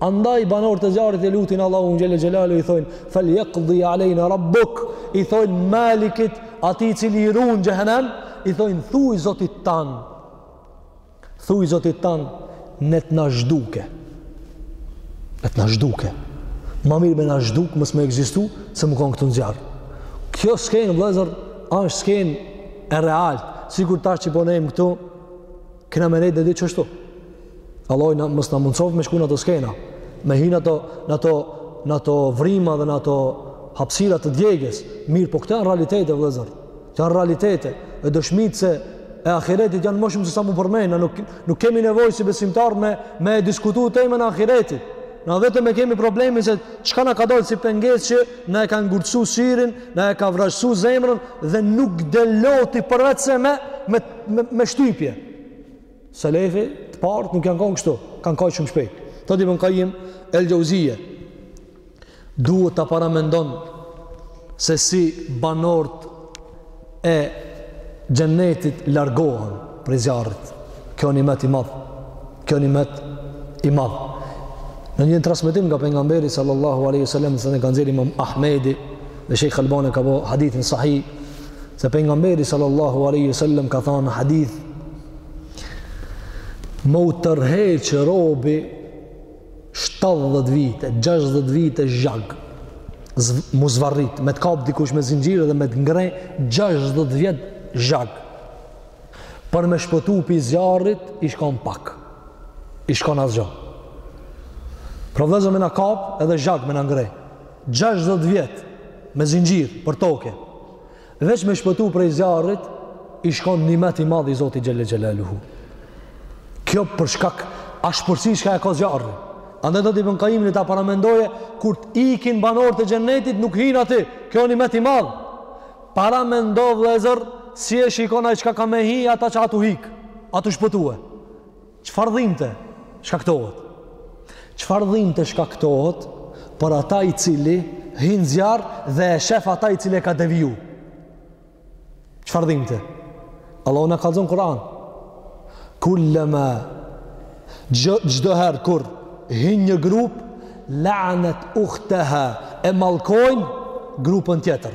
Andaj banorët e zjarrit e lutin Allahun xhelle xhelaluhu i thojnë fal yaqdi alejna rabbuk i thojnë Malikit atij i cili i ruan xhehenem i thojnë thuaj zotit tan thuaj zotit tan ne të na zhduke ne të na zhduke ma mirë me na zhduk mos me ekzistu se me kon këtu në zjarr kjo skenë vëllezër është skenë e realt sikur tash që po nejmë këtu Kena me nejt në diçka qështu. Allahu na, mos na mundësof me shku në ato skena, me hi në ato, në ato, në ato vrima dhe në ato hapsira të djegies. Mirë, po këto janë realitete, vëllezër. Këto janë realitete. E dëshmitë e ahiretit janë më shumë se sa mu përmend. Nuk, nuk kemi nevojë si besimtarë me, me diskutu temën e ahiretit. Na vetëm e kemi problemin se çka na ka dalë si pengesë që na e ka ngurtësu syrin, na e ka vrazhdësu zemrën dhe nuk del loti përveçse me, me, me, me shtypje. Selefi, të parët nuk janë kanë kështu, kanë kajtë shumë shpejt. Thotë Ibn Kajim el Xhevzije, duhet ta paramendon se si banorët e xhennetit largohen prej zjarrit. Kjo është nimet i madh. Kjo është nimet i madh. Në një transmetim nga pejgamberi sallallahu alaihi wasallam që e ka nxjerrë Imam Ahmedi dhe Sheikh Albani ka bërë hadithin sahih se pejgamberi sallallahu alaihi wasallam ka thënë hadith me u tërheq robi shtatëdhjetë vite, gjashtëdhjetë vite zhag, mu zvarrit, me të kap dikush me zinxhir edhe me të ngreh, gjashtëdhjetë vjet zhag, për me shpëtu prej zjarrit, i shkon pak, i shkon asgjo. Pra vëllezër me na kap edhe zhag me na ngreh, gjashtëdhjetë vjet me zinxhir për toke, Veç me shpëtu prej zjarrit, i shkon nimet i madh i Zotit Xhele Xhelaluhu. Kjo për shkak ashpërsisë çka e ka zjarri. Andaj thotë Ibn Kajimi ta paramendojë, kur t'ikin banorët e xhennetit nuk hin aty. Kjo nimet i madh. Paramendo vllezër, si e shikon ai qka ka me hi, ata që a tu hik, a tu shpëtue. Çfarë dhimbte shkaktohet? Çfarë dhimbte shkaktohet për ata i cili hin n'zjarr dhe e shef ata i cili e ka deviju? Çfarë dhimbte? Allahu na kallzon n'Kur'an. Kullama çdo herë kur hin një grup la'anat ukhtaha e mallkojnë grupën tjetër.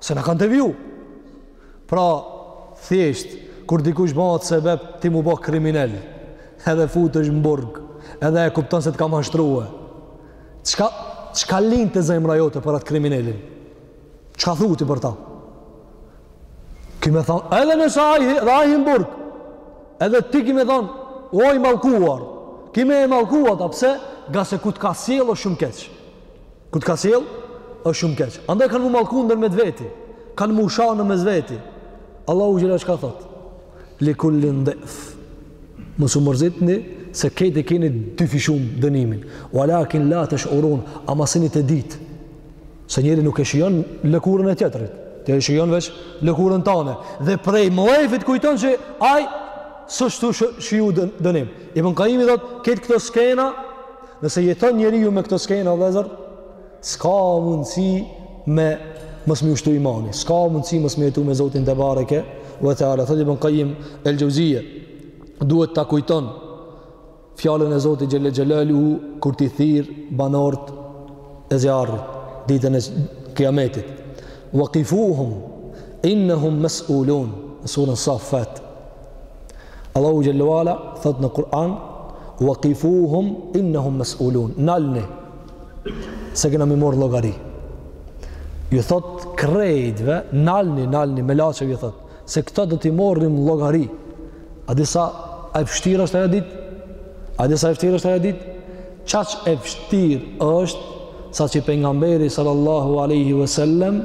Se na kanë deviju. Pra, thjesht, kur dikush bëhet sebep, ti mu bo kriminel, edhe futesh n'burg, edhe e kupton se të ka mashtrue. Qka, qka lind te zemra jote për atë kriminelin? Qka thu ti për ta? Ki me thonë, edhe nëse ai, edhe ai n'burg, edhe ti ki me thonë, o i mallkuar, ki me e mallku atë, pse, ngase ku të ka sjellë, o shumë keq. Ku të ka sjell? Është shumë keq. Andaj kanë mu mallku ndërmjet veti. Kanë mu sha ndërmes veti. Allahu xhelle çka thot? Li kullin dhif. Mos u mërzitni se krejt e keni dyfishum dënimin. Walakin la tash'urun, ama s'jeni të ditë se njëri nuk e shijon lëkurën e tjetrit. Ti e shijon veç lëkurën tane. Dhe prej muefit kujton se ai s'është shiju dënim. Ibn Qayimi thot, krejt këto skena Nëse jeton njeriu me këto skena vëllezër, s'ka mundësi me mos m'u shtu imani, s'ka mundësi mos me jetu me Zotin tebareke ve teala. Thotë Ibn Qayyim el-Jauziyya, duhet ta kujton fjalën e Zotit xhelle xhelalu kur t'i thirr banorët e zjarrit ditën e kiametit. Waqifuhum innahum mas'ulun. Surën Safat. Allahu xhelle ve ala thot në Kur'an waqifuhum innahum mas'ulun nalni se kena me i marr llogari ju thot krejtve nalni nalni melaqeve ju thot se këta do t'i morrim llogari a disa a e vështirë është ajo ditë a disa e vështirë është ajo ditë Qaq e vështirë është sa që pejgamberi sallallahu alaihi wasallam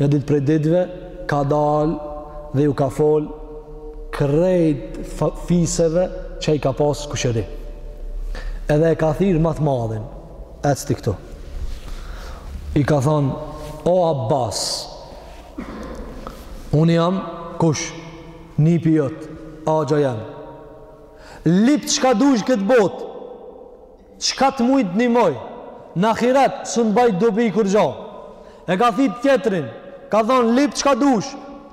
një ditë prej ditëve ka dalë dhe ju ka fol krejt fiseve që i ka pas kushëri. Edhe e ka thirr më të madhin, ec ti këtu. I ka thonë, o Abbas, unë jam kush, nipi jot, axha jem. Lip çka dush këtë botë. Çka të muj t'ndihmoj. Në ahiret s'un t'baj dobi kurgja. E ka thirr tjetrin, ka thon lip çka dush,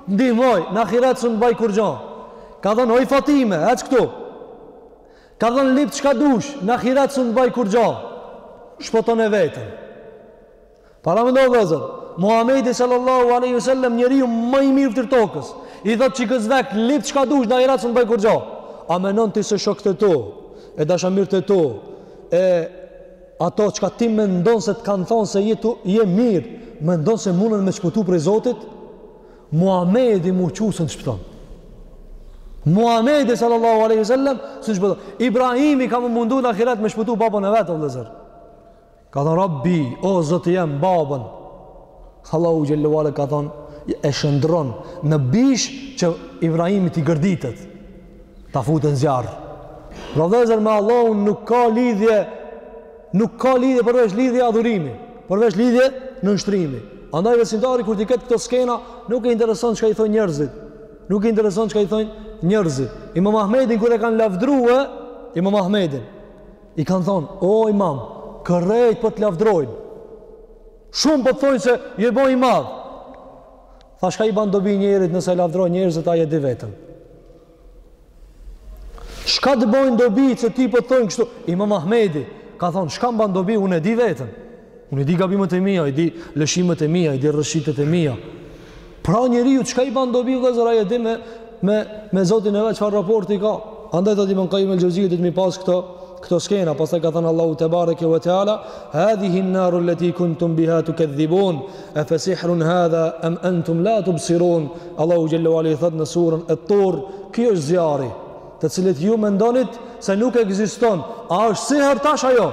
ndihmoj, në ahiret s'un t'baj kurgja. Ka thon oj Fatime, ec këtu. Ka thon lip çka dush, në ahiret s'un t'baj kurgja. Shpëtone veten. Paramendo vllezër, Muhamedi sallallahu aleyhi ve sellem njeriu ma i mirë n'ftyrë tokës. I thot çikës vet, lip çka dush në ahiret s'un t'baj kurgjo. A menon ti se shokët e tu, e dashamirët e tu, e ato çka ti mendon se të kanë thonë se je, je mirë, mendon se mundën me shpëtu prej Zotit, Muhamedi mu qu s'un t'shpëton. Muhamedi sallallahu aleyhi ve sellem s'un shpëton. Ibrahimi ka m'u mundu në ahiret me shpëtu babën e vet, vllezër. Ka thonë Rabbi, o Zoti jem babën. Allahu xhelle ve ala ka thonë e shndërron në bishë që Ibrahimi t'i gërditet. Ta futën zjarr. Pra vllezër me Allahun nuk ka lidhje nuk ka lidhje përveç lidhje adhurimi, përveç lidhje nënshtrimi. Andaj besimtari kur t'i ketë këto skena nuk i intereson çka i thonë njerëzit. Nuk i intereson çka i thonë njerëzit. Imam Ahmedin kur e kanë lavdrue Imam Ahmedin I kanë thonë, o imam, krejt po të lavdrojnë. Shumë po të thonë se je bo i madh. Tha shka i ban dobi njerit nëse e lavdrojnë njerëzit e ai e di veten. Shka të bojnë dobi që ty po të thonë kështu? Imam Ahmedi ka thonë, shka më ban dobi, unë e di veten. Unë i di gabimet e mia, i di lëshimet e mia, i di rrëshqitjet e mia. Pra njeriu çka i bën dobi vëllazër ai e di me me me Zotin e vet çfarë raporti ka. Andaj thotë Ibn Kajim el Xheuziu duhet me i pas këto këto skena, pastaj ka thënë Allahu tebareke ve teala, hadhihi an-naru allati kuntum biha tukadhibun, afa sihrun hadha am antum la tubsirun. Allahu xhelle ue ala thot në surën At-Tur, kjo është zjarri, të cilët ju mendonit se nuk ekziston, a është sihr tash ajo?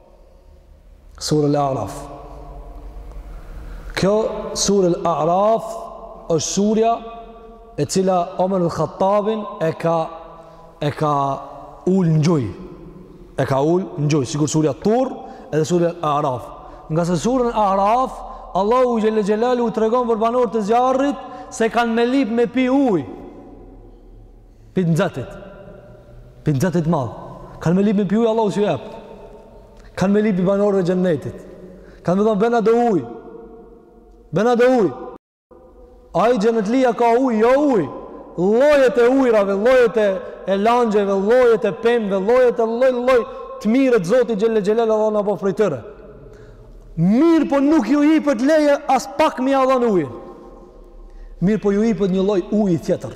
Surë Al-A'raf. Kjo Surë Al-A'raf është surja e cila Omer bin Hattabin e ka e ka ul në gjuj. E ka ul në gjuj, sikur surja Tur edhe surja Al-A'raf. Ngase surën Al-A'raf Allahu xhelle xhelaluhu tregon për banorët e zjarrit se kanë me lip me pi ujë. Pi t'nxetit. Pi t'nxetit t'madh. Kanë me lip me pi ujë, Allahu s'ju jep. Kanë me lip pi banorëve t'xhennetit. Kanë me thonë bjena do uj. Bjena do uj. Ai xhennetlia ka uj, jo uj. Llojet e ujrave, llojet e, e langjeve, llojet e pemve, llojet e lloj, lloj, të mirat e Zotit xhelle xhelaluhu po afër tyre. Mirëpo nuk ju ipet leje aspak me ia dhan ujë. Mirëpo ju ipet një lloj uji tjetër.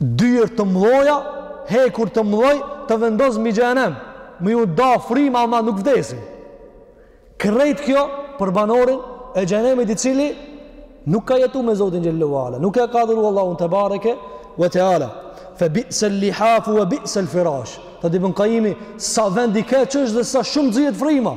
Dyer të mdhoja, hekura të mdhoj të vendos mbi xhehenem. Me ju da frima ama nuk vdesin. Krejt kjo për banorin e xhehenemit i cili nuk ka jetu me Zotin xhelle ue ala, nuk e ka adhuru Allahun tebareke ve teala. Fe bi'sel lihafu ve bi'sel firash. Thotë Ibn Kajimi, sa vend i keq është dhe sa shumë zihet frima.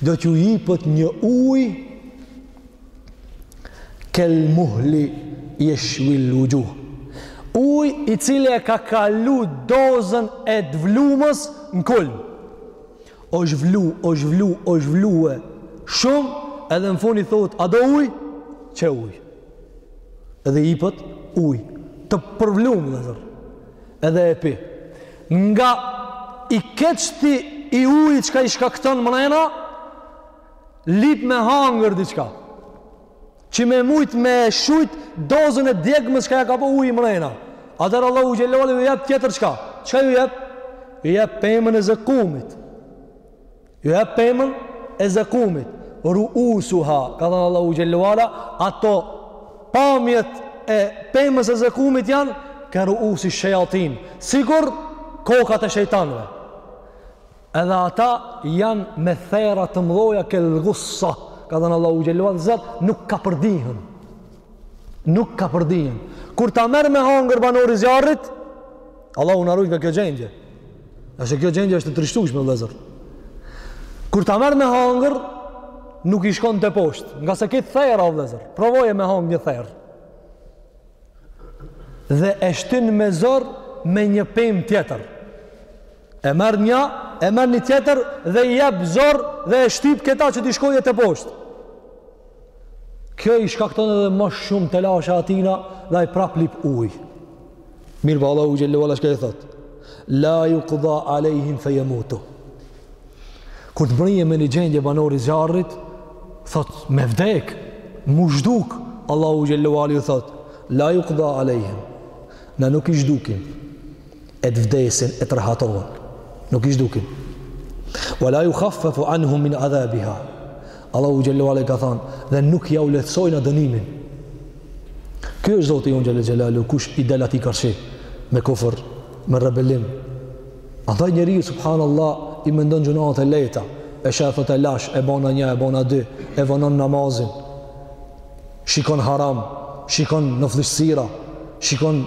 do t'ju jipët një uj kel muhli jeshvil vuxhuh uj i cili e ka kalu dozën e t'vlumës në kulm është vlu, është vlu, është vlu e shumë edhe në fund thot a do uj? qe uj edhe ipet uj të përvlum vllazër Edhe e pi. Nga i keqti i ujit çka i shkakton mrena, lip me hangër diçka. Që me mujt me shujt dozën e djegmës çka ja ka bo uji mrena. Atëherë Allahu xhelle ue ala ju jep tjetër çka? Çka ju jep? Ju jep pemën e zekumit. Ju jep pemën e zakumit, ru'usuha, ka thanë Allahu xhallahu ala, ato pamjet e pemës së zakumit janë ka ru'usi shayatin, sikur kokat e shejtanëve. Edhe ata janë me therra të mdhaja ke lgussa, ka thanë Allahu xhallahu ala, dhat nuk kapërdihen. Nuk kapërdihen. Kur ta merr me hangër banori i zjarrit, Allahu na rujt nga kjo gjendje. A s'e kjo gjendje është e trishtushme vëllezër. Kur ta merr me hangër, nuk i shkon te poshtë, ngase ka therra o vëllezër. Provoje me hangër një therrë. Dhe e shtyn me zor me një pemë tjetër. E merr një, e merr një tjetër dhe i jep zor dhe e shtyp këta që t'i shkojë te poshtë. Kjo i shkakton edhe ma shumë telashe atina dhe ai prap lip uj. Mirëpo Allahu xhelalu ala çka ju thot. La yuqda alehim fayamutu. Kur të mbrijë n'një gjendje banori i zjarrit, thot me vdek, m'u zhduk, Allahu xhelalu ala ju thot. La yuqda alehim. Na nuk i zhdukim. e të vdesin e të rehatohen nuk i zhdukim wa la yukhaffafu anhum min adhabiha Allahu xhallahu ala ka thon dhe nuk jau lehtësojmë dënimin ky është zoti jonë xhalla xhelalu kush i del atij karshi me kufër me rebelim andaj njeriu subhanallahu i mendon gjunat e lehta eh thot e lash e bona një e bona dy e vonon namazin shikon haram shikon në flliqësira shikon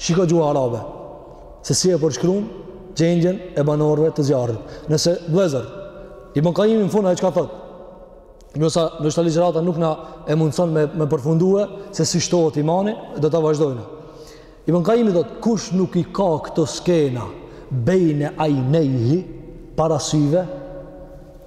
Shika gjuha arabe, se si e përshkruan gjendjen e banorëve të zjarrit. Nëse vllezër, Ibn Kajimi në fund ai çka thot. Nëse ndoshta ligjërata nuk na e mundson me me përfundue se si shtohet imani, do ta vazhdojmë. Ibn Kajimi thot, kush nuk i ka këto skena bejne ajnejhi para syve,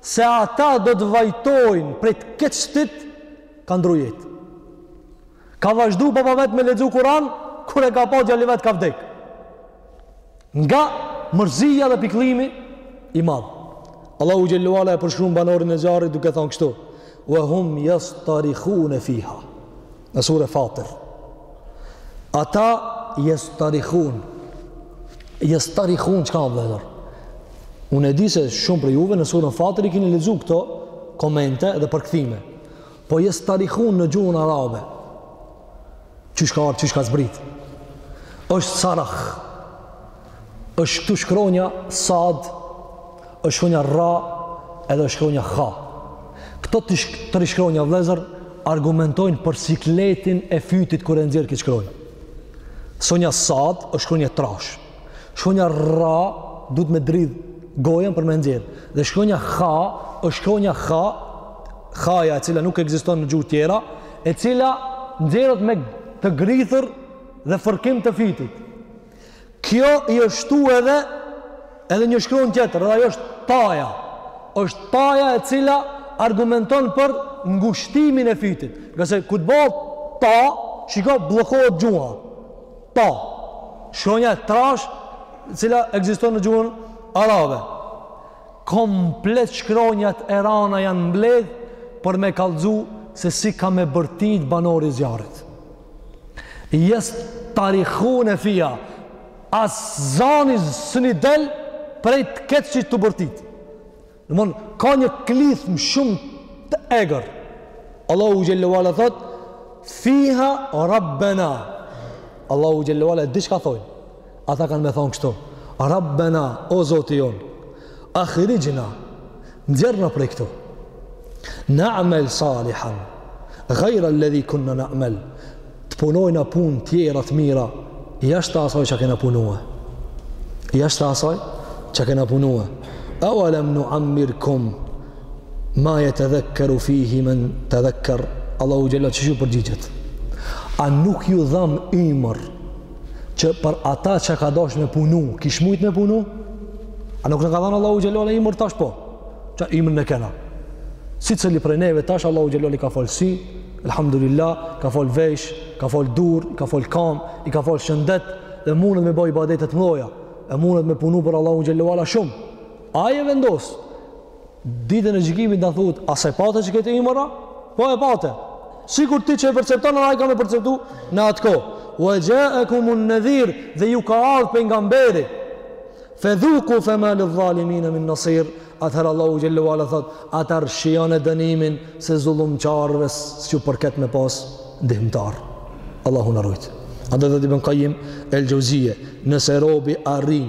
Se ata do të vajtojnë prej të keqtit ka ndru jetë. Ka vazhdu baba i vet me lexu Kur'an, kur e ka pa djali i vet ka vdek. Nga mërzia dhe pikëllimi i madh. Allahu xhelalu ala e përshkruan banorin e zjarrit duke thanë kështu: "Wa hum yastarikhune fiha." në sure fatir ata jestarihun jestarihun çka o vllezër unë e di se shumë prej juve në surën fatir i keni lexu këto komente dhe përkthime po jestarihun në gjuhën arabe qysh ka ardh qysh ka zbrit është sarah është këtu shkronja sad, është shkronja ra, edhe është shkronja kha. Këto tri shkronja vllezër argumentojnë për sikletin e fytit kur e nxjerr këtë shkronja. Shkronja sad është shkronja trash. Shkronja ra duhet me dridh gojën për me nxjerr. Dhe shkronja kha është shkronja kha, khaja e cila nuk ekziston në gjuhë tjera, e cila nxjerret me të grithur dhe fërkim të fytit. Kjo i është shtu edhe edhe një shkronjë tjetër, edhe ajo është taja. Është taja e cila argumenton për ngushtimin e fytit. Ngase kur të bëhet ta, shiko bllokohet gjuha. Ta. Shkronja e trash, e cila ekziston në gjuhën arabe. Komplet shkronjat e rana janë mbledh për me kallzu se si ka me bërtit banori i zjarrit. Jestarikhune fiha, as zani s'mun i del prej të keqes tu bërtit. Nuk mun, ka një klithmë shumë të egër. Allahu Xhelle ue ala thot, fiha rabbena. Allahu Xhelle ue ala e di çka thojnë. Ata kanë me thanë kështu, Rabbena, o Zoti jonë, akhrixhna, nxirrna prej këtu, na'mel salihan, gajra ledhi kunna na'mel, të punojna punë tjera të mira, jashtë asaj që kena punue. Jashtë asaj që kena punue. E ue lem nuammirkum, ma jetedhekkeru fihi men tedhekker, Allah u gjela që që përgjigjet. A nuk ju dham ymër, që për ata që ka dasht me punu, kish mujt me punu? A nuk na ka dhanë Allahu Xhelle ue ala ymër tash po? Sa ymër ne kena? Secili prej neve tash Allahu Xhelle ue ala i ka falë sy, Elhamdulillah, ka falë vesh, ka falë duar, ka falë kam, i ka falë shëndet, dhe mundet me bo ibadete t'mdhaja, e mundet me punu për Allahun Xhelle ue ala shumë. A e vendos? Ditën e gjykimit na thuhet, a se pate qët ymër a? Po e pate. Sikur ti që e percepton ai ka me perceptu në atë kohë. Wa ja'akum an-nadhir dhe ju ka ardhur pejgamberi. Fadhuqu fama lidh-dhalimin min nasir. Atëherë Allahu xhelle ue ala thot, atëherë shijone dënimin se zullumçarëve s'ju përket me pas ndihmëtar. Allahu na rujt. Thot Ibn Kajim el-Xhevzije, nëse robi arrin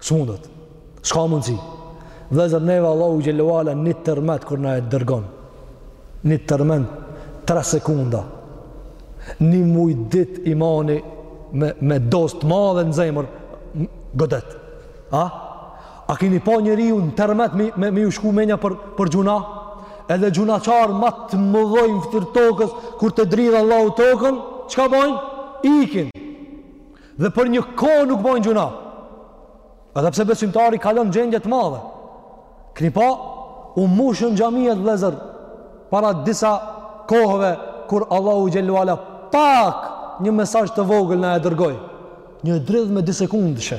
S'mundet. S'ka mundësi. Vllezër neve Allahu Xhelle ue ala një tërmet kur na e dërgon. Një tërmet 3 sekunda. Një muj ditë imani me, me dozë të madhe në zemër godet. A? A kini pa njeri ju në tërmet me, me, me ju shku menja për, për gjynah? Edhe gjynahqarët ma të mëdhenj në fytyrë të tokës kur ta dridhë Allahu tokën, çka bojnë? Ikin. Dhe për një kohë nuk bojnë gjynah. Edhe pse besimtari kalon gjendje të madhe. Keni pa, u mushën xhamiët vllezër para disa kohëve kur Allahu Xhelle ue ala pak një mesazh të vogël na e dërgoi. Një dridhmë disekondëshe.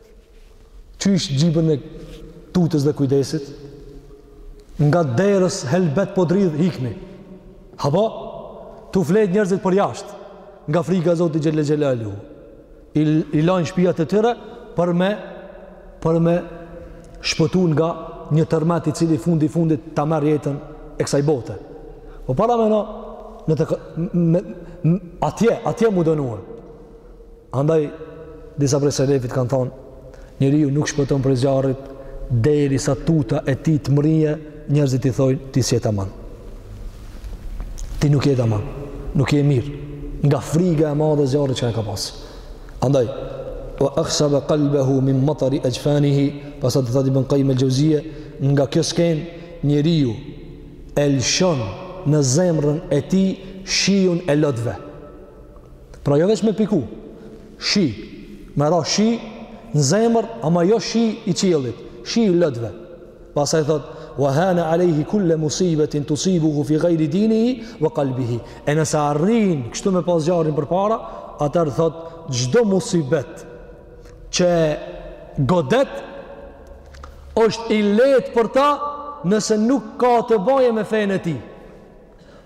Qysh gjibën e tutës dhe kujdesit? Nga derës helbet po dridh ikni. Apo? Tu fjet njerëzit përjashtë. Nga frika e Zotit Xhelle Xhelaluhu. I, i lajnë shpijat e tyre për me, për me shpëtu nga një tërmet i cili fundi i fundit ta merr jetën e kësaj bote. Po paramendo, në të, me, atje, atje m'u dënu. Andaj, disa prej selefit kanë thonë, njeriu nuk shpëton prej zjarrit, derisa tuta e tij të mrrije, njerëzit i thojnë, ti s'je taman. Ti nuk je taman, nuk je mirë, nga friga e madhe e zjarrit që e ka pasë. Andaj, ua ahsabe kalbehu min matari exhfanihi, pastaj tha Ibn Kajim el Xheuzije, nga kjo skenë, njeriu e lshon në zemrën e tij shiun e lotve. Pra jo veç me piku, shi, me ra shi në zemër, ama jo shi i qiellit, shi i lotve. Pastaj thotë, wa hane alejhi kullu musibetin tusibuhu fi gajri dinihi wa kalbihi. E nëse arrin, kështu me pas zjarrin përpara, atëherë thotë, çdo musibet që godet, është i leht për ta nëse nuk ka të baje me fenë e tij.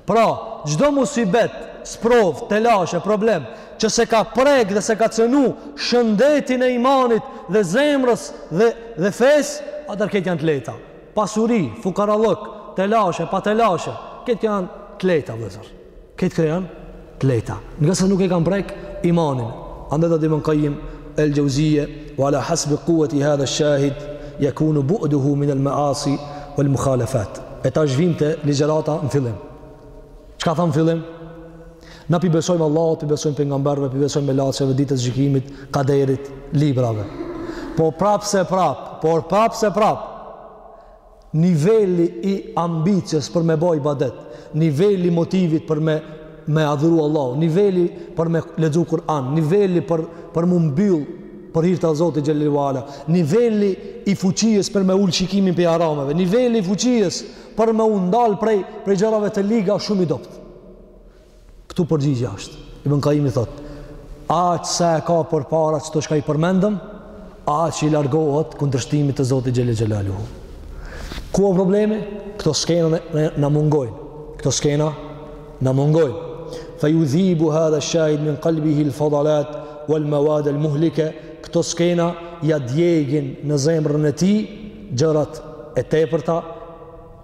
Pra, çdo musibet, sprovë, telash e problem, që s'e ka prek dhe s'e ka cenu shëndetin e imanit dhe zemrës dhe, dhe fesë, atëherë këto janë të lehta. Pasuri, fukarallëk, telashe, pa telashe, këto janë të lehta, vllezër. Këto krejt janë të lehta, ngase nuk e kanë prek imanin. Andaj thotë ibn Qayyim el Jauziye, "Wa ala hasbi quwwati hadha ash-shahid yakunu bu'duhu min al-ma'asi wal mukhalafat." E tash vim te ligjërata në fillim. Çka thamë n'fillim? Na pi besojmë Allahut, pi besojmë pejgamberëve, pi besojmë melaçeve, ditës së gjykimit, kaderit, librave. Po prapëseprapë, por prapëseprapë. niveli i ambicies për me ba ibadet, niveli i motivit për me me adhuru Allahun, niveli për me lexu Kur'an, niveli për, për m'u mbyll për hirë të Zotit Xhelle ue ala, niveli i fuqisë për me ul shikimin prej harameve, niveli i fuqisë për me u ndal prej, prej gjërave të liga shumë i dobt. Këtu përgjigja është, Ibn Kajimi thotë, aqë se e ka për para që të shka i përmendëm, aq i largohet kundrështimit të Zotit Xhelle Xhelaluhu. Ku o problemi? Këto skena na mungojnë. Këto skena na mungojnë. Fe judhibu hadhe shahid min kalbihil fadalat, wal mawad al muhlike, këto skena ja djegin në zemrën e tij, gjërat e tepërta,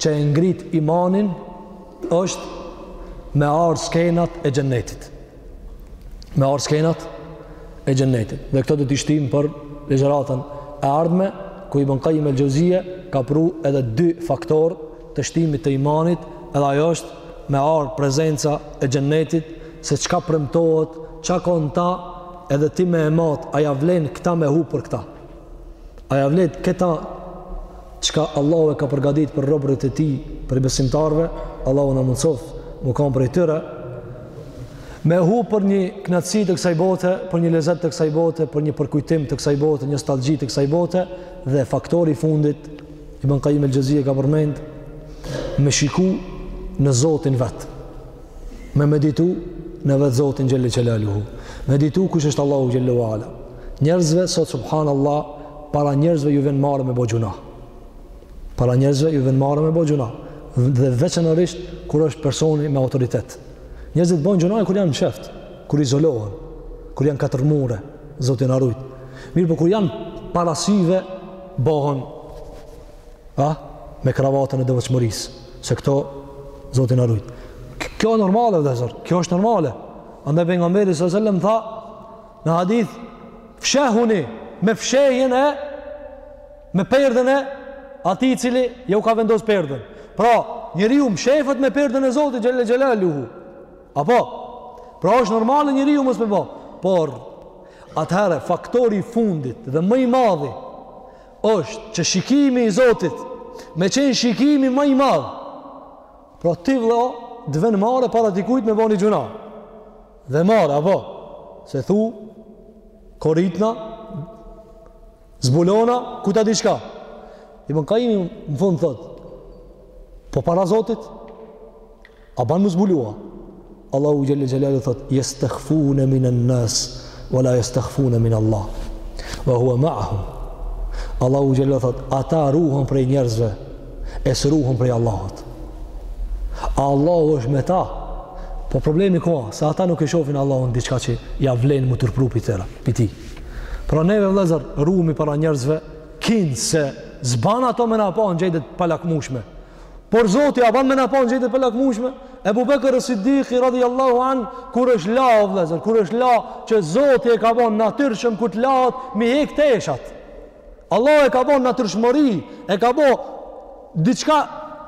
që e ngrit imanin është me ardhë skenat e xhennetit. Me ardhë skenat e xhennetit. Dhe këto do t'i shtim për ligjëratën e ardhme, ku Ibn Kajim el-Xhevzije ka pru edhe dy faktorë të shtimit të imanit, edhe ajo është me ardhë prezenca e xhennetit, se çka premtohet, ça ka në ta, edhe ti me e mat, a ja vlen këta me hup për këta. A ja vlen këta Çka Allahu e ka përgatitur për robërit e Tij, prej besimtarëve, Allahu na mundsoftë me kanë prej tyre. Me hup për një knaqësi të kësaj bote, për një lezet të kësaj bote, për një përkujtim të kësaj bote, nostalgji të kësaj bote, dhe faktori i fundit, Ibn Kajim el-Xhevzije e ka përmend, me shiku në Zotin vetë. Me meditu në vetë Zotin Xhelle Xhelaluhu. Meditu kush është Allahu Xhelle ve Ala. Njerëzve, sot subhanallah, para njerëzve ju vjen marre me bo gjynah. Para njerëzve ju vjen marre me bo gjynah. Dhe veçanërisht, kur është personi me autoritet. Njerëzit bojnë gjynahe kur janë msheftë, kur izolohen, kur janë katër mure, Zoti na rujt. Mirëpo kur janë para syve, bohen a, me kravatën e devotshmërisë, se këto, Zoti na rujt. Kjo o normale, vllezër, kjo është normale. Andaj Pejgamberi salallahu alejhi ve selem tha, në hadith, fshehuni me fshehjen e, me perden e, atij i cili, jau ka vendos perden. Pra, njeriu mshefet me perden e Zotit, xhelle xhelaluhu. Apo, pra është normale njeriu mos me bo. Por, atëherë, faktori i fundit dhe më i madhi, është që shikimi i Zotit me qenë shikimi më i madh. Pra ti vëlla, të vjen marre para dikujt me bo ni gjynah. Dhe marre, apo? Se thu, koritna, zbulona, ku ta di çka? Ibn Kajimi, në fund thot, po para Zotit, A ban m'u zbulu? Allahu xhelle xhelaluhu thot jestehfune minen nas wa la jestehfune min Allah wa huwa ma'ahum. Allahu xhelle thot ata ruhen prej njerëzve e s'ruhen prej Allahut. A Allahu është me ta? Po problemi ku është? Se ata nuk e shohin Allahun diçka që ja vlen m'u turpru pi tyre, pi tij. Pra neve vëllezër, ruhemi para njerëzve kinse s'ban ata me na pa në gjendje të palakmushme. Por Zoti, a ban me na pa në gjendje të palakmushme? Ebu Bekër es-Sidiki, radijallahu anh, kur është la, o vllezër, kur është la, që Zoti e ka bo natyrshëm kur të lahet, m'i hek teshat. Allah e ka bo natyrshmëri, e ka bo diçka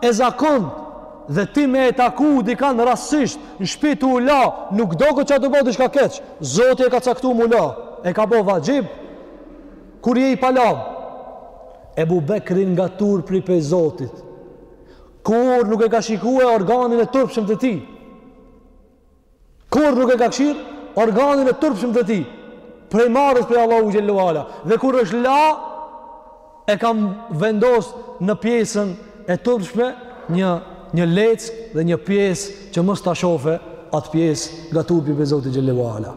e zakontë, dhe ti me e taku dikan rastsisht, në shpi tu u la, nuk doket që a tu bo diçka keq, Zoti e ka caktu m'u la, e ka bo vaxhib, kur je i palamë, Ebu Bekri nga turpi pej Zotit, kurrë nuk e ka shikue organin e turpshëm të tij, kurrë nuk e ka kshir organin e turpshëm të tij, prej marres prej Allahut xhelle ve ala, dhe kur është la, e ka vendos në pjesën e turpshme një, një leckë dhe një pjesë që mos ta shofe atë pjesë nga turpi pej Zotit xhelle ve ala.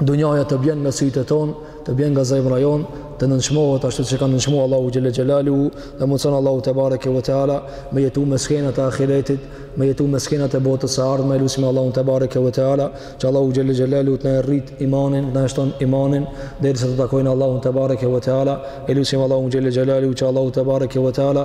dunjaja të bjen në sytë tonë, të bjen nga zemra jonë, të nënçmohet ashtu siç e ka nënçmu Allahu xhelle xhelalu, dhe mundson Allahu te bareke ve teala me jetu me skenat e ahiretit, me jetu me skenat e botës së ardhme, e lusim Allahun te bareke ve teala, që Allahu xhelle xhelalu të na rrit imanin, të na shton imanin derisa ta takojmë Allahun te bareke ve teala, e lusim Allahun xhelle xhelalu që Allahu te bareke ve teala